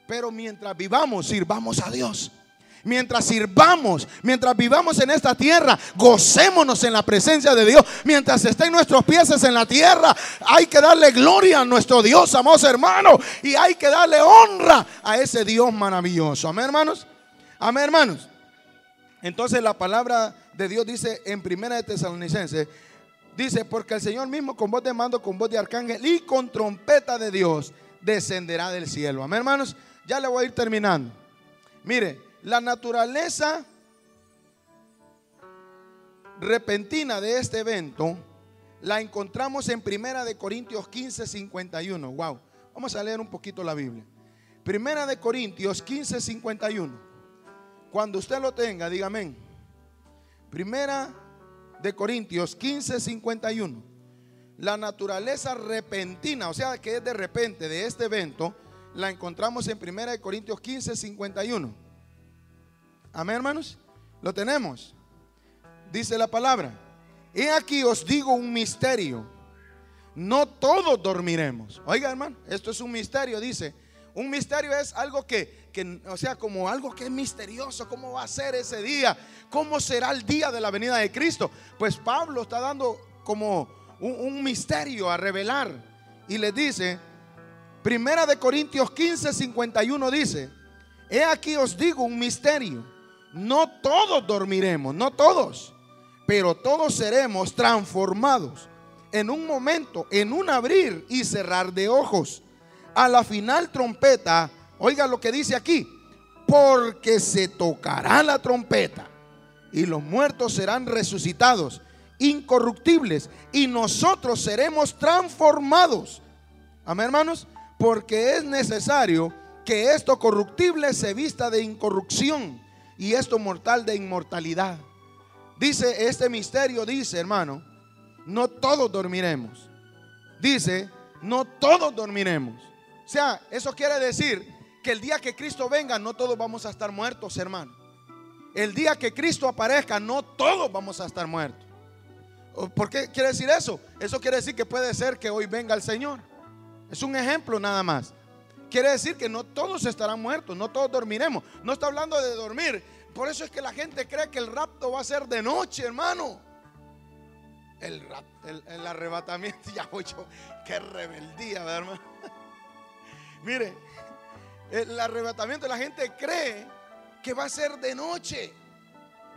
Pero mientras vivamos, sirvamos a Dios. Mientras sirvamos, mientras vivamos en esta tierra, gocémonos en la presencia de Dios. Mientras estén nuestros pies en la tierra, hay que darle gloria a nuestro Dios, amados hermanos. Y hay que darle honra a ese Dios maravilloso. Amén, hermanos. Amén, hermanos. Entonces la palabra de Dios dice en Primera de Tesalonicenses, dice, porque el Señor mismo con voz de mando, con voz de arcángel y con trompeta de Dios descenderá del cielo. Amén, hermanos. Ya le voy a ir terminando. Mire, la naturaleza repentina de este evento la encontramos en Primera de Corintios 15, 51. Wow. Vamos a leer un poquito la Biblia. Primera de Corintios 15, 51. Cuando usted lo tenga, dígame. Primera de Corintios 15, 51. La naturaleza repentina, o sea, que es de repente de este evento, la encontramos en Primera de Corintios 15, 51. Amén, hermanos. Lo tenemos. Dice la palabra. He aquí os digo un misterio. No todos dormiremos. Oiga, hermano, esto es un misterio, dice. Un misterio es algo que, o sea, como algo que es misterioso. ¿Cómo va a ser ese día? ¿Cómo será el día de la venida de Cristo? Pues Pablo está dando como un, un misterio a revelar. Y le dice, Primera de Corintios 15, 51 dice, he aquí os digo un misterio. No todos dormiremos, no todos, pero todos seremos transformados en un momento, en un abrir y cerrar de ojos a la final trompeta, oiga lo que dice aquí, porque se tocará la trompeta y los muertos serán resucitados, incorruptibles, y nosotros seremos transformados. Amén, hermanos, porque es necesario que esto corruptible se vista de incorrupción y esto mortal de inmortalidad. Dice este misterio, dice hermano, no todos dormiremos. Dice, no todos dormiremos. O sea, eso quiere decir que el día que Cristo venga, no todos vamos a estar muertos, hermano. El día que Cristo aparezca, no todos vamos a estar muertos. ¿Por qué quiere decir eso? Eso quiere decir que puede ser que hoy venga el Señor. Es un ejemplo nada más. Quiere decir que no todos estarán muertos, no todos dormiremos. No está hablando de dormir. Por eso es que la gente cree que el rapto va a ser de noche, hermano. El, el, arrebatamiento, ya voy yo, qué rebeldía, hermano. Mire, el arrebatamiento, la gente cree que va a ser de noche.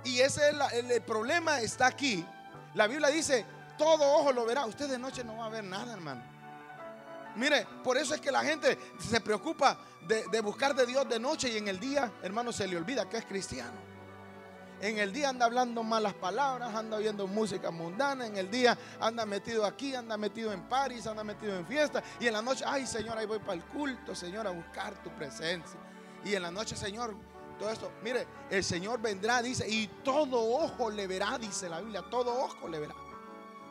Y ese es el, problema está aquí. La Biblia dice, todo ojo lo verá. Usted de noche no va a ver nada, hermano. Mire, por eso es que la gente se preocupa de, buscar de Dios de noche y en el día, hermano, se le olvida que es cristiano. En el día anda hablando malas palabras, anda oyendo música mundana. En el día anda metido aquí, anda metido en París, anda metido en fiesta. Y en la noche, ay Señor, ahí voy para el culto, Señor, a buscar tu presencia. Y en la noche, Señor, todo esto. Mire, el Señor vendrá, dice, y todo ojo le verá, dice la Biblia, todo ojo le verá.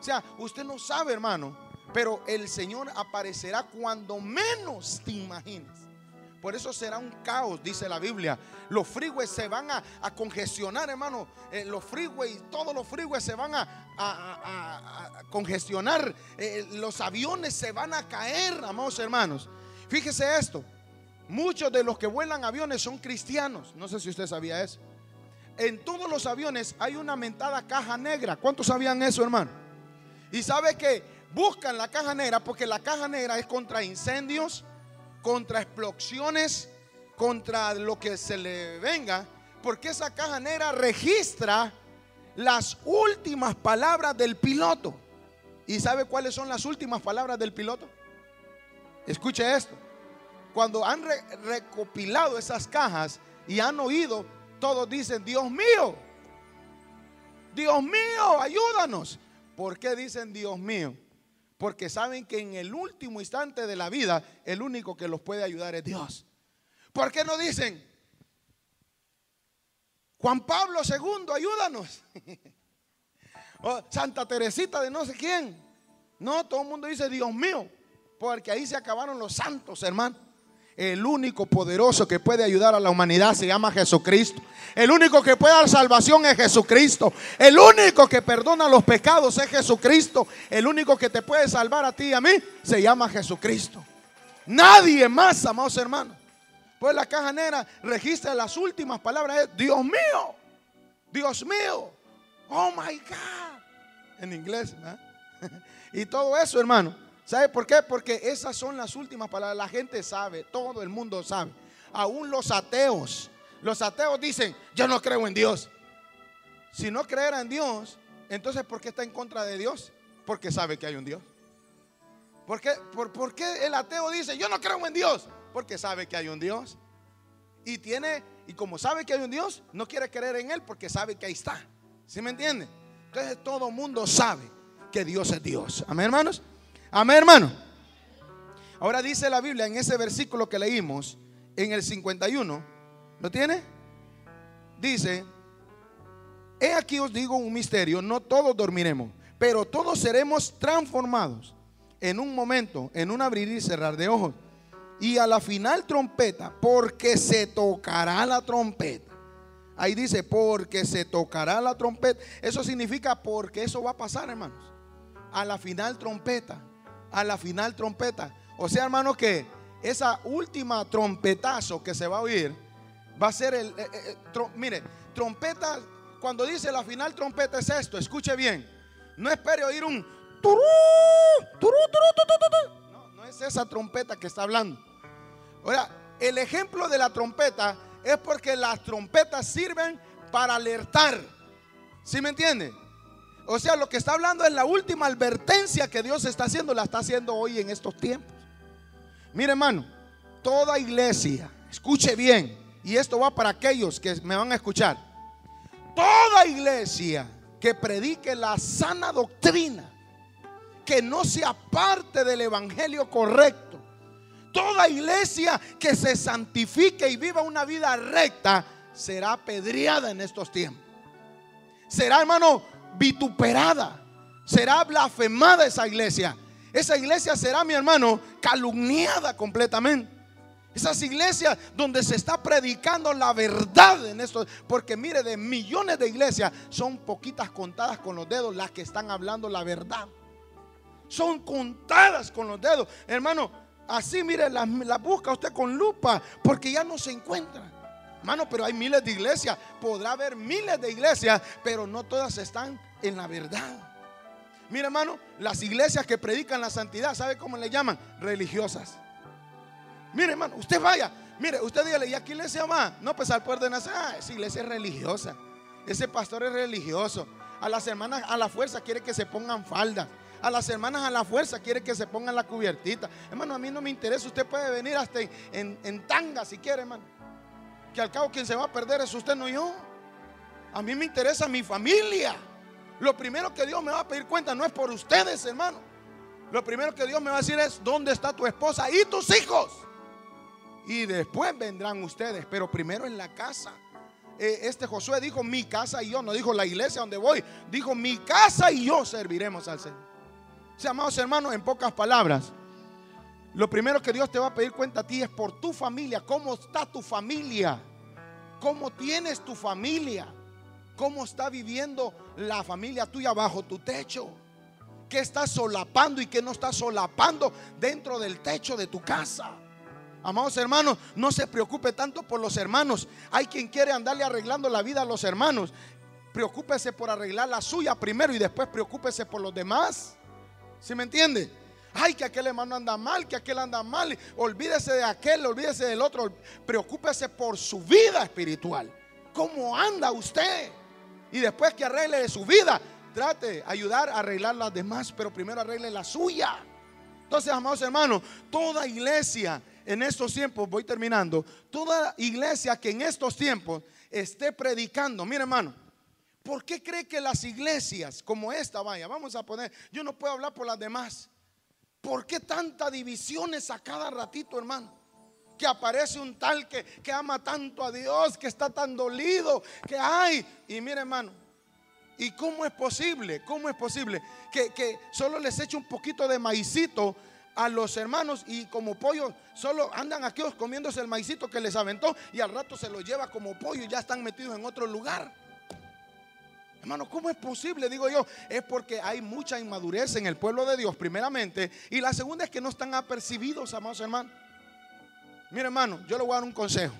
O sea, usted no sabe, hermano, pero el Señor aparecerá cuando menos te imaginas. Por eso será un caos, dice la Biblia. Los freeways se van a, congestionar, hermano. Eh, los freeways, todos los freeways se van a, congestionar. Eh, los aviones se van a caer, amados hermanos. Fíjese esto. Muchos de los que vuelan aviones son cristianos. No sé si usted sabía eso. En todos los aviones hay una mentada caja negra. ¿Cuántos sabían eso, hermano? Y sabe que buscan la caja negra porque la caja negra es contra incendios, contra explosiones, contra lo que se le venga, porque esa caja negra registra las últimas palabras del piloto. ¿Y sabe cuáles son las últimas palabras del piloto? Escuche esto. Cuando han recopilado esas cajas y han oído, todos dicen, Dios mío, Dios mío, ayúdanos. ¿Por qué dicen Dios mío? Porque saben que en el último instante de la vida, el único que los puede ayudar es Dios. ¿Por qué no dicen, Juan Pablo II, ayúdanos? Santa Teresita de no sé quién. No, todo el mundo dice, Dios mío, porque ahí se acabaron los santos, hermano. El único poderoso que puede ayudar a la humanidad se llama Jesucristo. El único que puede dar salvación es Jesucristo. El único que perdona los pecados es Jesucristo. El único que te puede salvar a ti y a mí se llama Jesucristo. Nadie más, amados hermanos. Pues la caja negra registra las últimas palabras. Dios mío, Dios mío, oh my God. En inglés. Y todo eso, hermano. ¿Sabe por qué? Porque esas son las últimas palabras. La gente sabe, todo el mundo sabe. Aún los ateos. Los ateos dicen, yo no creo en Dios. Si no creera en Dios, entonces ¿por qué está en contra de Dios? Porque sabe que hay un Dios. ¿Por qué, por, qué el ateo dice, yo no creo en Dios? Porque sabe que hay un Dios. Y tiene, y como sabe que hay un Dios, no quiere creer en Él porque sabe que ahí está. ¿Sí me entiende? Entonces todo mundo sabe que Dios es Dios. Amén, hermanos. Amén, hermano. Ahora dice la Biblia en ese versículo que leímos, en el 51, ¿lo tiene? Dice, he aquí os digo un misterio, no todos dormiremos, pero todos seremos transformados en un momento, en un abrir y cerrar de ojos. Y a la final trompeta, porque se tocará la trompeta. Ahí dice, porque se tocará la trompeta. Eso significa porque eso va a pasar, hermanos. A la final trompeta. A la final trompeta. O sea, hermanos, que esa última trompetazo que se va a oír va a ser el... Eh, eh, eh, mire, trompeta, cuando dice la final trompeta es esto, escuche bien. No espere oír un no, no es esa trompeta que está hablando. Ahora, el ejemplo de la trompeta es porque las trompetas sirven para alertar. ¿Sí me entiende? O sea, lo que está hablando es la última advertencia que Dios está haciendo, la está haciendo hoy en estos tiempos. Mire, hermano, toda iglesia, escuche bien, y esto va para aquellos que me van a escuchar. Toda iglesia que predique la sana doctrina que no se aparte del evangelio correcto. Toda iglesia que se santifique y viva una vida recta será apedreada en estos tiempos. Será, hermano, vituperada. Será blasfemada esa iglesia. Esa iglesia será, mi hermano, calumniada completamente. Esas iglesias donde se está predicando la verdad en esto. Porque mire, de millones de iglesias son poquitas contadas con los dedos las que están hablando la verdad son contadas con los dedos. Hermano, así mire, las la busca usted con lupa porque ya no se encuentra. Hermano, pero hay miles de iglesias. Podrá haber miles de iglesias, pero no todas están en la verdad. Mire, hermano, las iglesias que predican la santidad, ¿sabe cómo le llaman? Religiosas. Mire, hermano, usted vaya. Mire, usted dígale, ¿y a qué iglesia va? No, pues al poder de nacer. Ah, esa iglesia es religiosa. Ese pastor es religioso. A las hermanas a la fuerza quiere que se pongan faldas a las hermanas a la fuerza quiere que se pongan la cubiertita. Hermano, a mí no me interesa. Usted puede venir hasta en, tanga si quiere, hermano. Que al cabo quien se va a perder es usted, no yo. A mí me interesa mi familia. Lo primero que Dios me va a pedir cuenta no es por ustedes, hermano. Lo primero que Dios me va a decir es, ¿dónde está tu esposa y tus hijos? Y después vendrán ustedes, pero primero en la casa. Eh, este Josué dijo, mi casa y yo, no dijo la iglesia donde voy, dijo, mi casa y yo serviremos al Señor amados hermanos, en pocas palabras, lo primero que Dios te va a pedir cuenta a ti es por tu familia. ¿Cómo está tu familia? ¿Cómo tienes tu familia? ¿Cómo está viviendo la familia tuya bajo tu techo? ¿Qué estás solapando y qué no estás solapando dentro del techo de tu casa? Amados hermanos, no se preocupe tanto por los hermanos. Hay quien quiere andarle arreglando la vida a los hermanos. Preocúpese por arreglar la suya primero y después preocúpese por los demás. ¿Sí me entiende? Ay, que aquel hermano anda mal, que aquel anda mal. Olvídese de aquel, olvídese del otro. Preocúpese por su vida espiritual. ¿Cómo anda usted? Y después que arregle su vida, trate de ayudar a arreglar las demás, pero primero arregle la suya. Entonces, amados hermanos, toda iglesia en estos tiempos, voy terminando, toda iglesia que en estos tiempos esté predicando, mire hermano, ¿Por qué cree que las iglesias como esta, vaya, vamos a poner, yo no puedo hablar por las demás. ¿Por qué tanta divisiones a cada ratito, hermano? Que aparece un tal que, que ama tanto a Dios, que está tan dolido, que hay. Y mire, hermano, ¿y cómo es posible? ¿Cómo es posible que, que solo les eche un poquito de maicito a los hermanos y como pollo solo andan aquí comiéndose el maicito que les aventó y al rato se lo lleva como pollo y ya están metidos en otro lugar? Hermano, ¿cómo es posible? Digo yo, es porque hay mucha inmadurez en el pueblo de Dios, primeramente. Y la segunda es que no están apercibidos, amados hermanos. Mire, hermano, yo le voy a dar un consejo.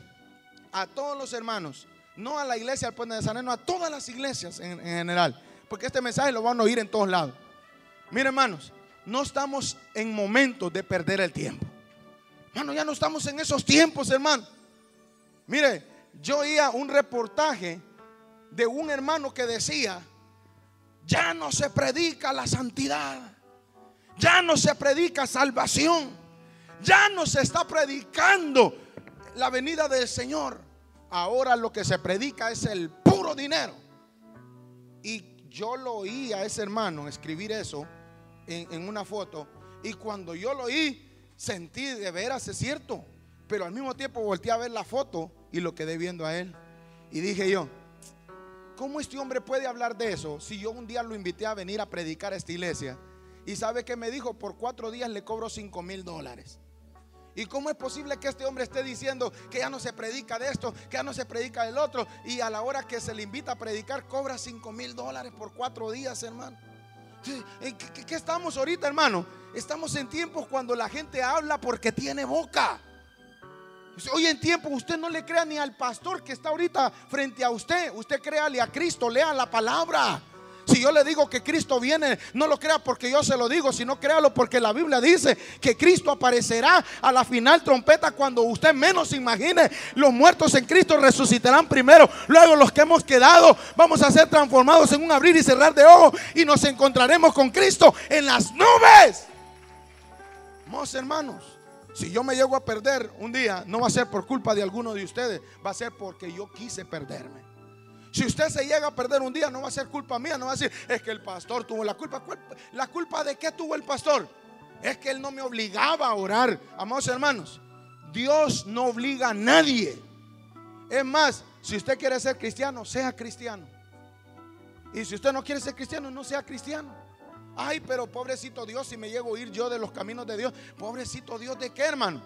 A todos los hermanos, no a la iglesia del Puente de San no a todas las iglesias en, en general. Porque este mensaje lo van a oír en todos lados. Mire, hermanos, no estamos en momentos de perder el tiempo. Hermano, ya no estamos en esos tiempos, hermano. Mire, yo oía un reportaje de un hermano que decía, ya no se predica la santidad, ya no se predica salvación, ya no se está predicando la venida del Señor. Ahora lo que se predica es el puro dinero. Y yo lo oí a ese hermano escribir eso en, una foto. Y cuando yo lo oí, sentí de veras, es cierto. Pero al mismo tiempo volteé a ver la foto y lo quedé viendo a él. Y dije yo, ¿cómo este hombre puede hablar de eso si yo un día lo invité a venir a predicar a esta iglesia? Y sabe que me dijo, por cuatro días le cobro cinco mil dólares. ¿Y cómo es posible que este hombre esté diciendo que ya no se predica de esto, que ya no se predica del otro? Y a la hora que se le invita a predicar, cobra cinco mil dólares por cuatro días, hermano. ¿Qué, estamos ahorita, hermano? Estamos en tiempos cuando la gente habla porque tiene boca. Hoy en tiempo usted no le crea ni al pastor que está ahorita frente a usted. Usted créale a Cristo, lea la palabra. Si yo le digo que Cristo viene, no lo crea porque yo se lo digo, sino créalo porque la Biblia dice que Cristo aparecerá a la final trompeta cuando usted menos imagine. Los muertos en Cristo resucitarán primero, luego los que hemos quedado vamos a ser transformados en un abrir y cerrar de ojos y nos encontraremos con Cristo en las nubes. Hermanos, si yo me llego a perder un día, no va a ser por culpa de alguno de ustedes, va a ser porque yo quise perderme. Si usted se llega a perder un día, no va a ser culpa mía, no va a decir, es que el pastor tuvo la culpa. ¿La culpa de qué tuvo el pastor? Es que él no me obligaba a orar. Amados hermanos, Dios no obliga a nadie. Es más, si usted quiere ser cristiano, sea cristiano. Y si usted no quiere ser cristiano, no sea cristiano. Ay, pero pobrecito Dios, si me llego a oír yo de los caminos de Dios, pobrecito Dios, ¿de qué hermano?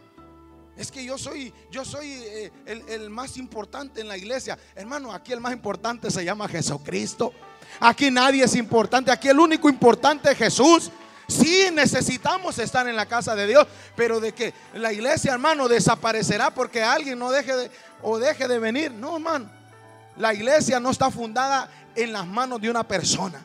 Es que yo soy, yo soy eh, el, más importante en la iglesia. Hermano, aquí el más importante se llama Jesucristo. Aquí nadie es importante. Aquí el único importante es Jesús. Sí necesitamos estar en la casa de Dios, pero de que la iglesia, hermano, desaparecerá porque alguien no deje de o deje de venir. No, hermano. La iglesia no está fundada en las manos de una persona.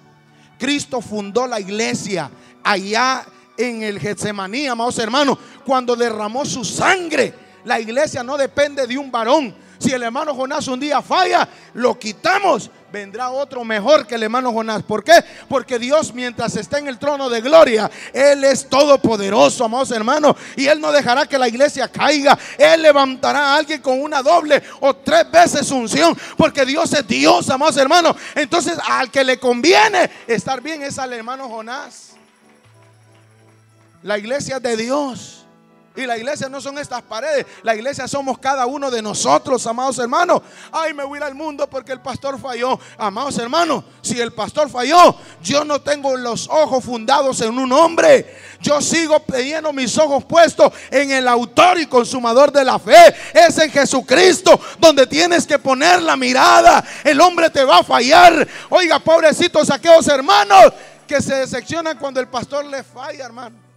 Cristo fundó la iglesia allá en el Getsemaní, amados hermanos, cuando derramó su sangre. La iglesia no depende de un varón. Si el hermano Jonás un día falla, lo quitamos. Vendrá otro mejor que el hermano Jonás. ¿Por qué? Porque Dios mientras está en el trono de gloria, Él es todopoderoso, amados hermanos. Y Él no dejará que la iglesia caiga. Él levantará a alguien con una doble o tres veces unción. Porque Dios es Dios, amados hermanos. Entonces al que le conviene estar bien es al hermano Jonás. La iglesia es de Dios. Y la iglesia no son estas paredes. La iglesia somos cada uno de nosotros, amados hermanos. Ay, me voy al mundo porque el pastor falló. Amados hermanos, si el pastor falló, yo no tengo los ojos fundados en un hombre. Yo sigo teniendo mis ojos puestos en el autor y consumador de la fe. Es en Jesucristo donde tienes que poner la mirada. El hombre te va a fallar. Oiga, pobrecitos aquellos hermanos que se decepcionan cuando el pastor le falla, hermano.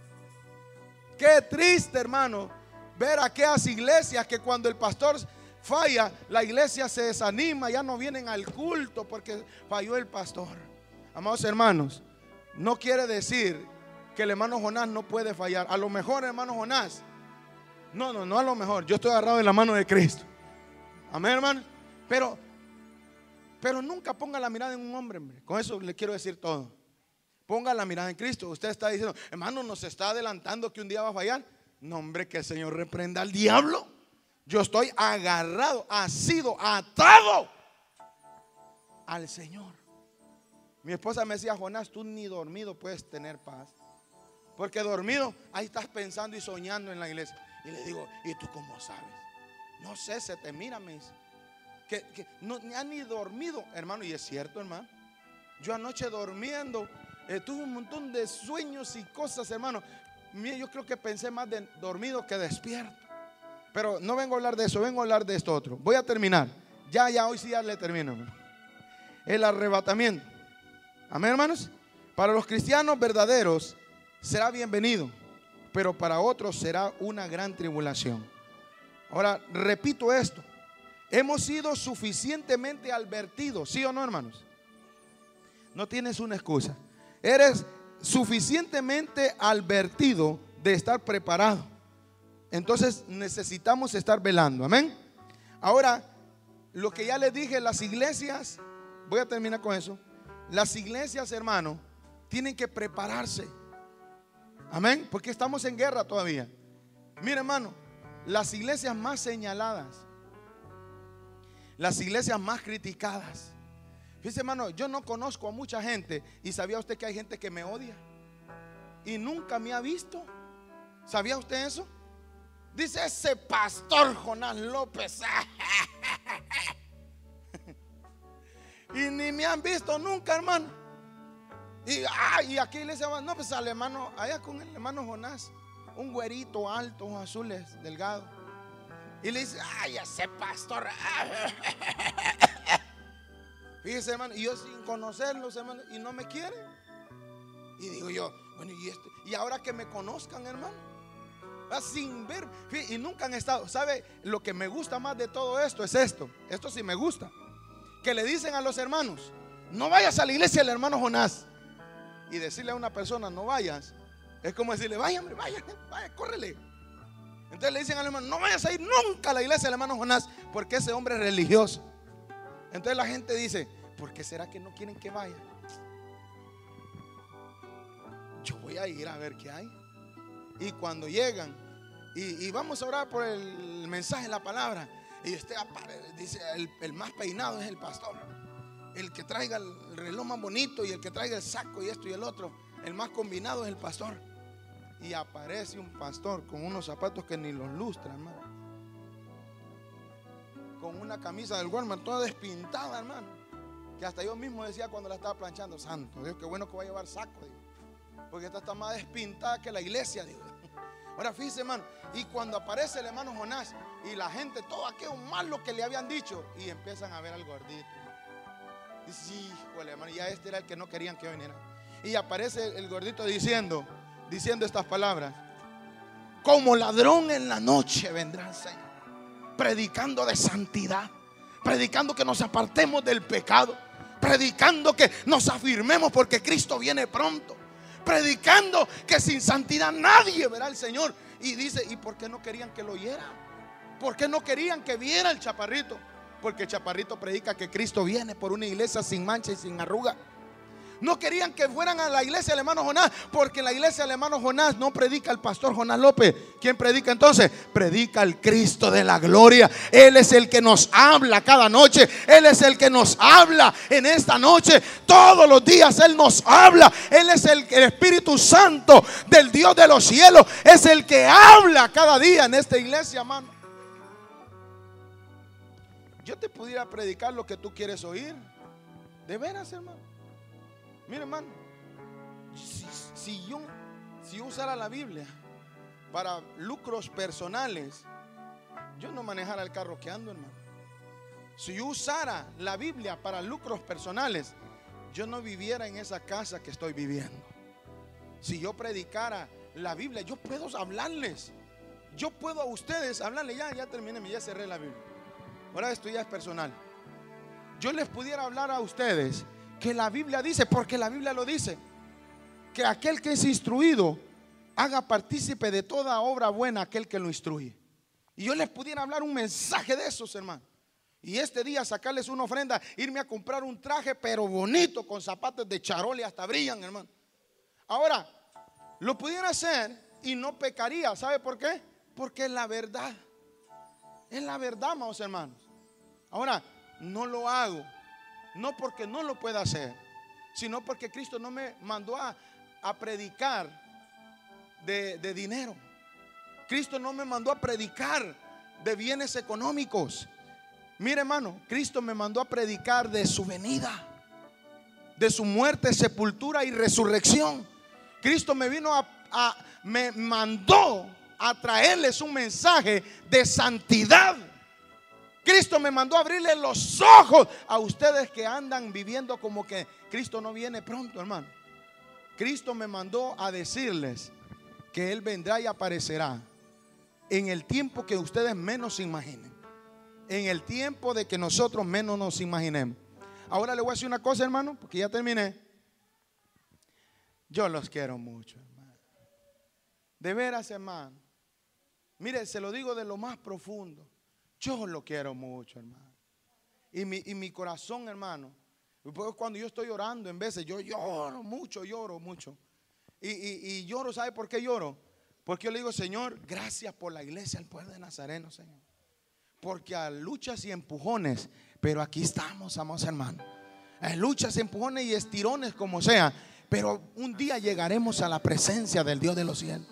Qué triste, hermano, ver aquellas iglesias que cuando el pastor falla, la iglesia se desanima, ya no vienen al culto porque falló el pastor. Amados hermanos, no quiere decir que el hermano Jonás no puede fallar. A lo mejor, hermano Jonás, no, no, no a lo mejor. Yo estoy agarrado en la mano de Cristo. Amén, hermano. Pero, pero nunca ponga la mirada en un hombre, hombre. Con eso le quiero decir todo. Ponga la mirada en Cristo. Usted está diciendo, hermano, nos está adelantando que un día va a fallar. No, hombre, que el Señor reprenda al diablo. Yo estoy agarrado, ha sido atado al Señor. Mi esposa me decía, Jonás, tú ni dormido puedes tener paz. Porque dormido, ahí estás pensando y soñando en la iglesia. Y le digo, ¿y tú cómo sabes? No sé, se te mira, me dice. Que, que no ha ni dormido, hermano. Y es cierto, hermano. Yo anoche durmiendo eh, tuve un montón de sueños y cosas, hermano. Yo creo que pensé más dormido que despierto. Pero no vengo a hablar de eso, vengo a hablar de esto otro. Voy a terminar. Ya, ya, hoy sí ya le termino. El arrebatamiento. Amén, hermanos. Para los cristianos verdaderos será bienvenido, pero para otros será una gran tribulación. Ahora, repito esto. Hemos sido suficientemente advertidos, ¿sí o no, hermanos? No tienes una excusa. Eres suficientemente advertido de estar preparado. Entonces necesitamos estar velando. Amén. Ahora, lo que ya les dije, las iglesias, voy a terminar con eso. Las iglesias, hermano, tienen que prepararse. Amén. Porque estamos en guerra todavía. Mire, hermano, las iglesias más señaladas, las iglesias más criticadas. Fíjese, hermano, yo no conozco a mucha gente y sabía usted que hay gente que me odia y nunca me ha visto. ¿Sabía usted eso? Dice ese pastor Jonás López. y ni me han visto nunca, hermano. Y, ah, y aquí le decía, no, pues al hermano, allá con el hermano Jonás un güerito alto, azules, delgado. Y le dice, ay, ese pastor. Fíjese, hermano, y yo sin conocerlos, hermano, y no me quieren. Y digo yo, bueno, y, este, y ahora que me conozcan, hermano, sin ver, y nunca han estado. ¿Sabe? Lo que me gusta más de todo esto es esto. Esto sí me gusta. Que le dicen a los hermanos, no vayas a la iglesia del hermano Jonás. Y decirle a una persona, no vayas, es como decirle, vaya, hombre, vaya, vaya, córrele. Entonces le dicen al hermano, no vayas a ir nunca a la iglesia del hermano Jonás, porque ese hombre es religioso. Entonces la gente dice, ¿por qué será que no quieren que vaya? Yo voy a ir a ver qué hay. Y cuando llegan, y, vamos a orar por el mensaje, la palabra, y usted dice, el, el más peinado es el pastor. El que traiga el reloj más bonito y el que traiga el saco y esto y el otro, el más combinado es el pastor y aparece un pastor con unos zapatos que ni los lustran, hermano. Con una camisa del Walmart toda despintada, hermano. Que hasta yo mismo decía cuando la estaba planchando, santo Dios, qué bueno que va a llevar saco, Porque esta está más despintada que la iglesia, digo. Ahora fíjese, hermano. Y cuando aparece el hermano Jonás y la gente, todo aquello malo que le habían dicho, y empiezan a ver al gordito. Dice, híjole, hermano, ya este era el que no querían que viniera. Y aparece el gordito diciendo, diciendo estas palabras. Como ladrón en la noche vendrá el Señor. Predicando de santidad. Predicando que nos apartemos del pecado. Predicando que nos afirmemos porque Cristo viene pronto. Predicando que sin santidad nadie verá al Señor. Y dice, ¿y por qué no querían que lo oyera? ¿Por qué no querían que viera el chaparrito? Porque el chaparrito predica que Cristo viene por una iglesia sin mancha y sin arruga. No querían que fueran a la iglesia del hermano Jonás, porque la iglesia del hermano Jonás no predica el pastor Jonás López. ¿Quién predica entonces? Predica el Cristo de la gloria. Él es el que nos habla cada noche. Él es el que nos habla en esta noche. Todos los días Él nos habla. Él es el, el Espíritu Santo del Dios de los cielos. Es el que habla cada día en esta iglesia, hermano. Yo te pudiera predicar lo que tú quieres oír. De veras, hermano. Mira, hermano, si, yo, si usara la Biblia para lucros personales, yo no manejara el carro que ando, hermano. Si yo usara la Biblia para lucros personales, yo no viviera en esa casa que estoy viviendo. Si yo predicara la Biblia, yo puedo hablarles. Yo puedo a ustedes hablarles. Ya, ya terminé, ya cerré la Biblia. Ahora esto ya es personal. Yo les pudiera hablar a ustedes que la Biblia dice, porque la Biblia lo dice, que aquel que es instruido haga partícipe de toda obra buena aquel que lo instruye. Y yo les pudiera hablar un mensaje de esos, hermano. Y este día sacarles una ofrenda, irme a comprar un traje, pero bonito, con zapatos de charol y hasta brillan, hermano. Ahora, lo pudiera hacer y no pecaría. ¿Sabe por qué? Porque es la verdad. Es la verdad, amados hermanos. Ahora, no lo hago no porque no lo pueda hacer, sino porque Cristo no me mandó a, predicar de, de dinero. Cristo no me mandó a predicar de bienes económicos. Mire hermano, Cristo me mandó a predicar de su venida, de su muerte, sepultura y resurrección. Cristo me vino a, a me mandó a traerles un mensaje de santidad Cristo me mandó a abrirle los ojos a ustedes que andan viviendo como que Cristo no viene pronto, hermano. Cristo me mandó a decirles que Él vendrá y aparecerá en el tiempo que ustedes menos se imaginen. En el tiempo de que nosotros menos nos imaginemos. Ahora le voy a decir una cosa, hermano, porque ya terminé. Yo los quiero mucho, hermano. De veras, hermano. Mire, se lo digo de lo más profundo. Yo lo quiero mucho, hermano. Y mi, y mi corazón, hermano. Pues cuando yo estoy orando, en veces yo lloro mucho, lloro mucho. Y, y lloro, ¿sabe por qué lloro? Porque yo le digo, Señor, gracias por la iglesia, el pueblo de Nazareno, Señor. Porque a luchas y empujones, pero aquí estamos, amados hermanos. A luchas, empujones y estirones como sea. Pero un día llegaremos a la presencia del Dios de los cielos.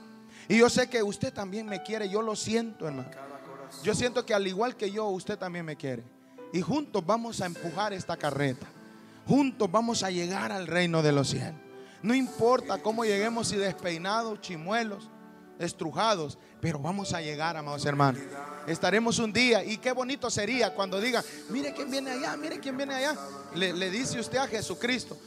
Y yo sé que usted también me quiere, yo lo siento, hermano. Yo siento que al igual que yo, usted también me quiere. Y juntos vamos a empujar esta carreta. Juntos vamos a llegar al reino de los cielos. No importa cómo lleguemos, si despeinados, chimuelos, estrujados, pero vamos a llegar, amados hermanos. Estaremos un día y qué bonito sería cuando diga, mire quién viene allá, mire quién viene allá. Le, le dice usted a Jesucristo,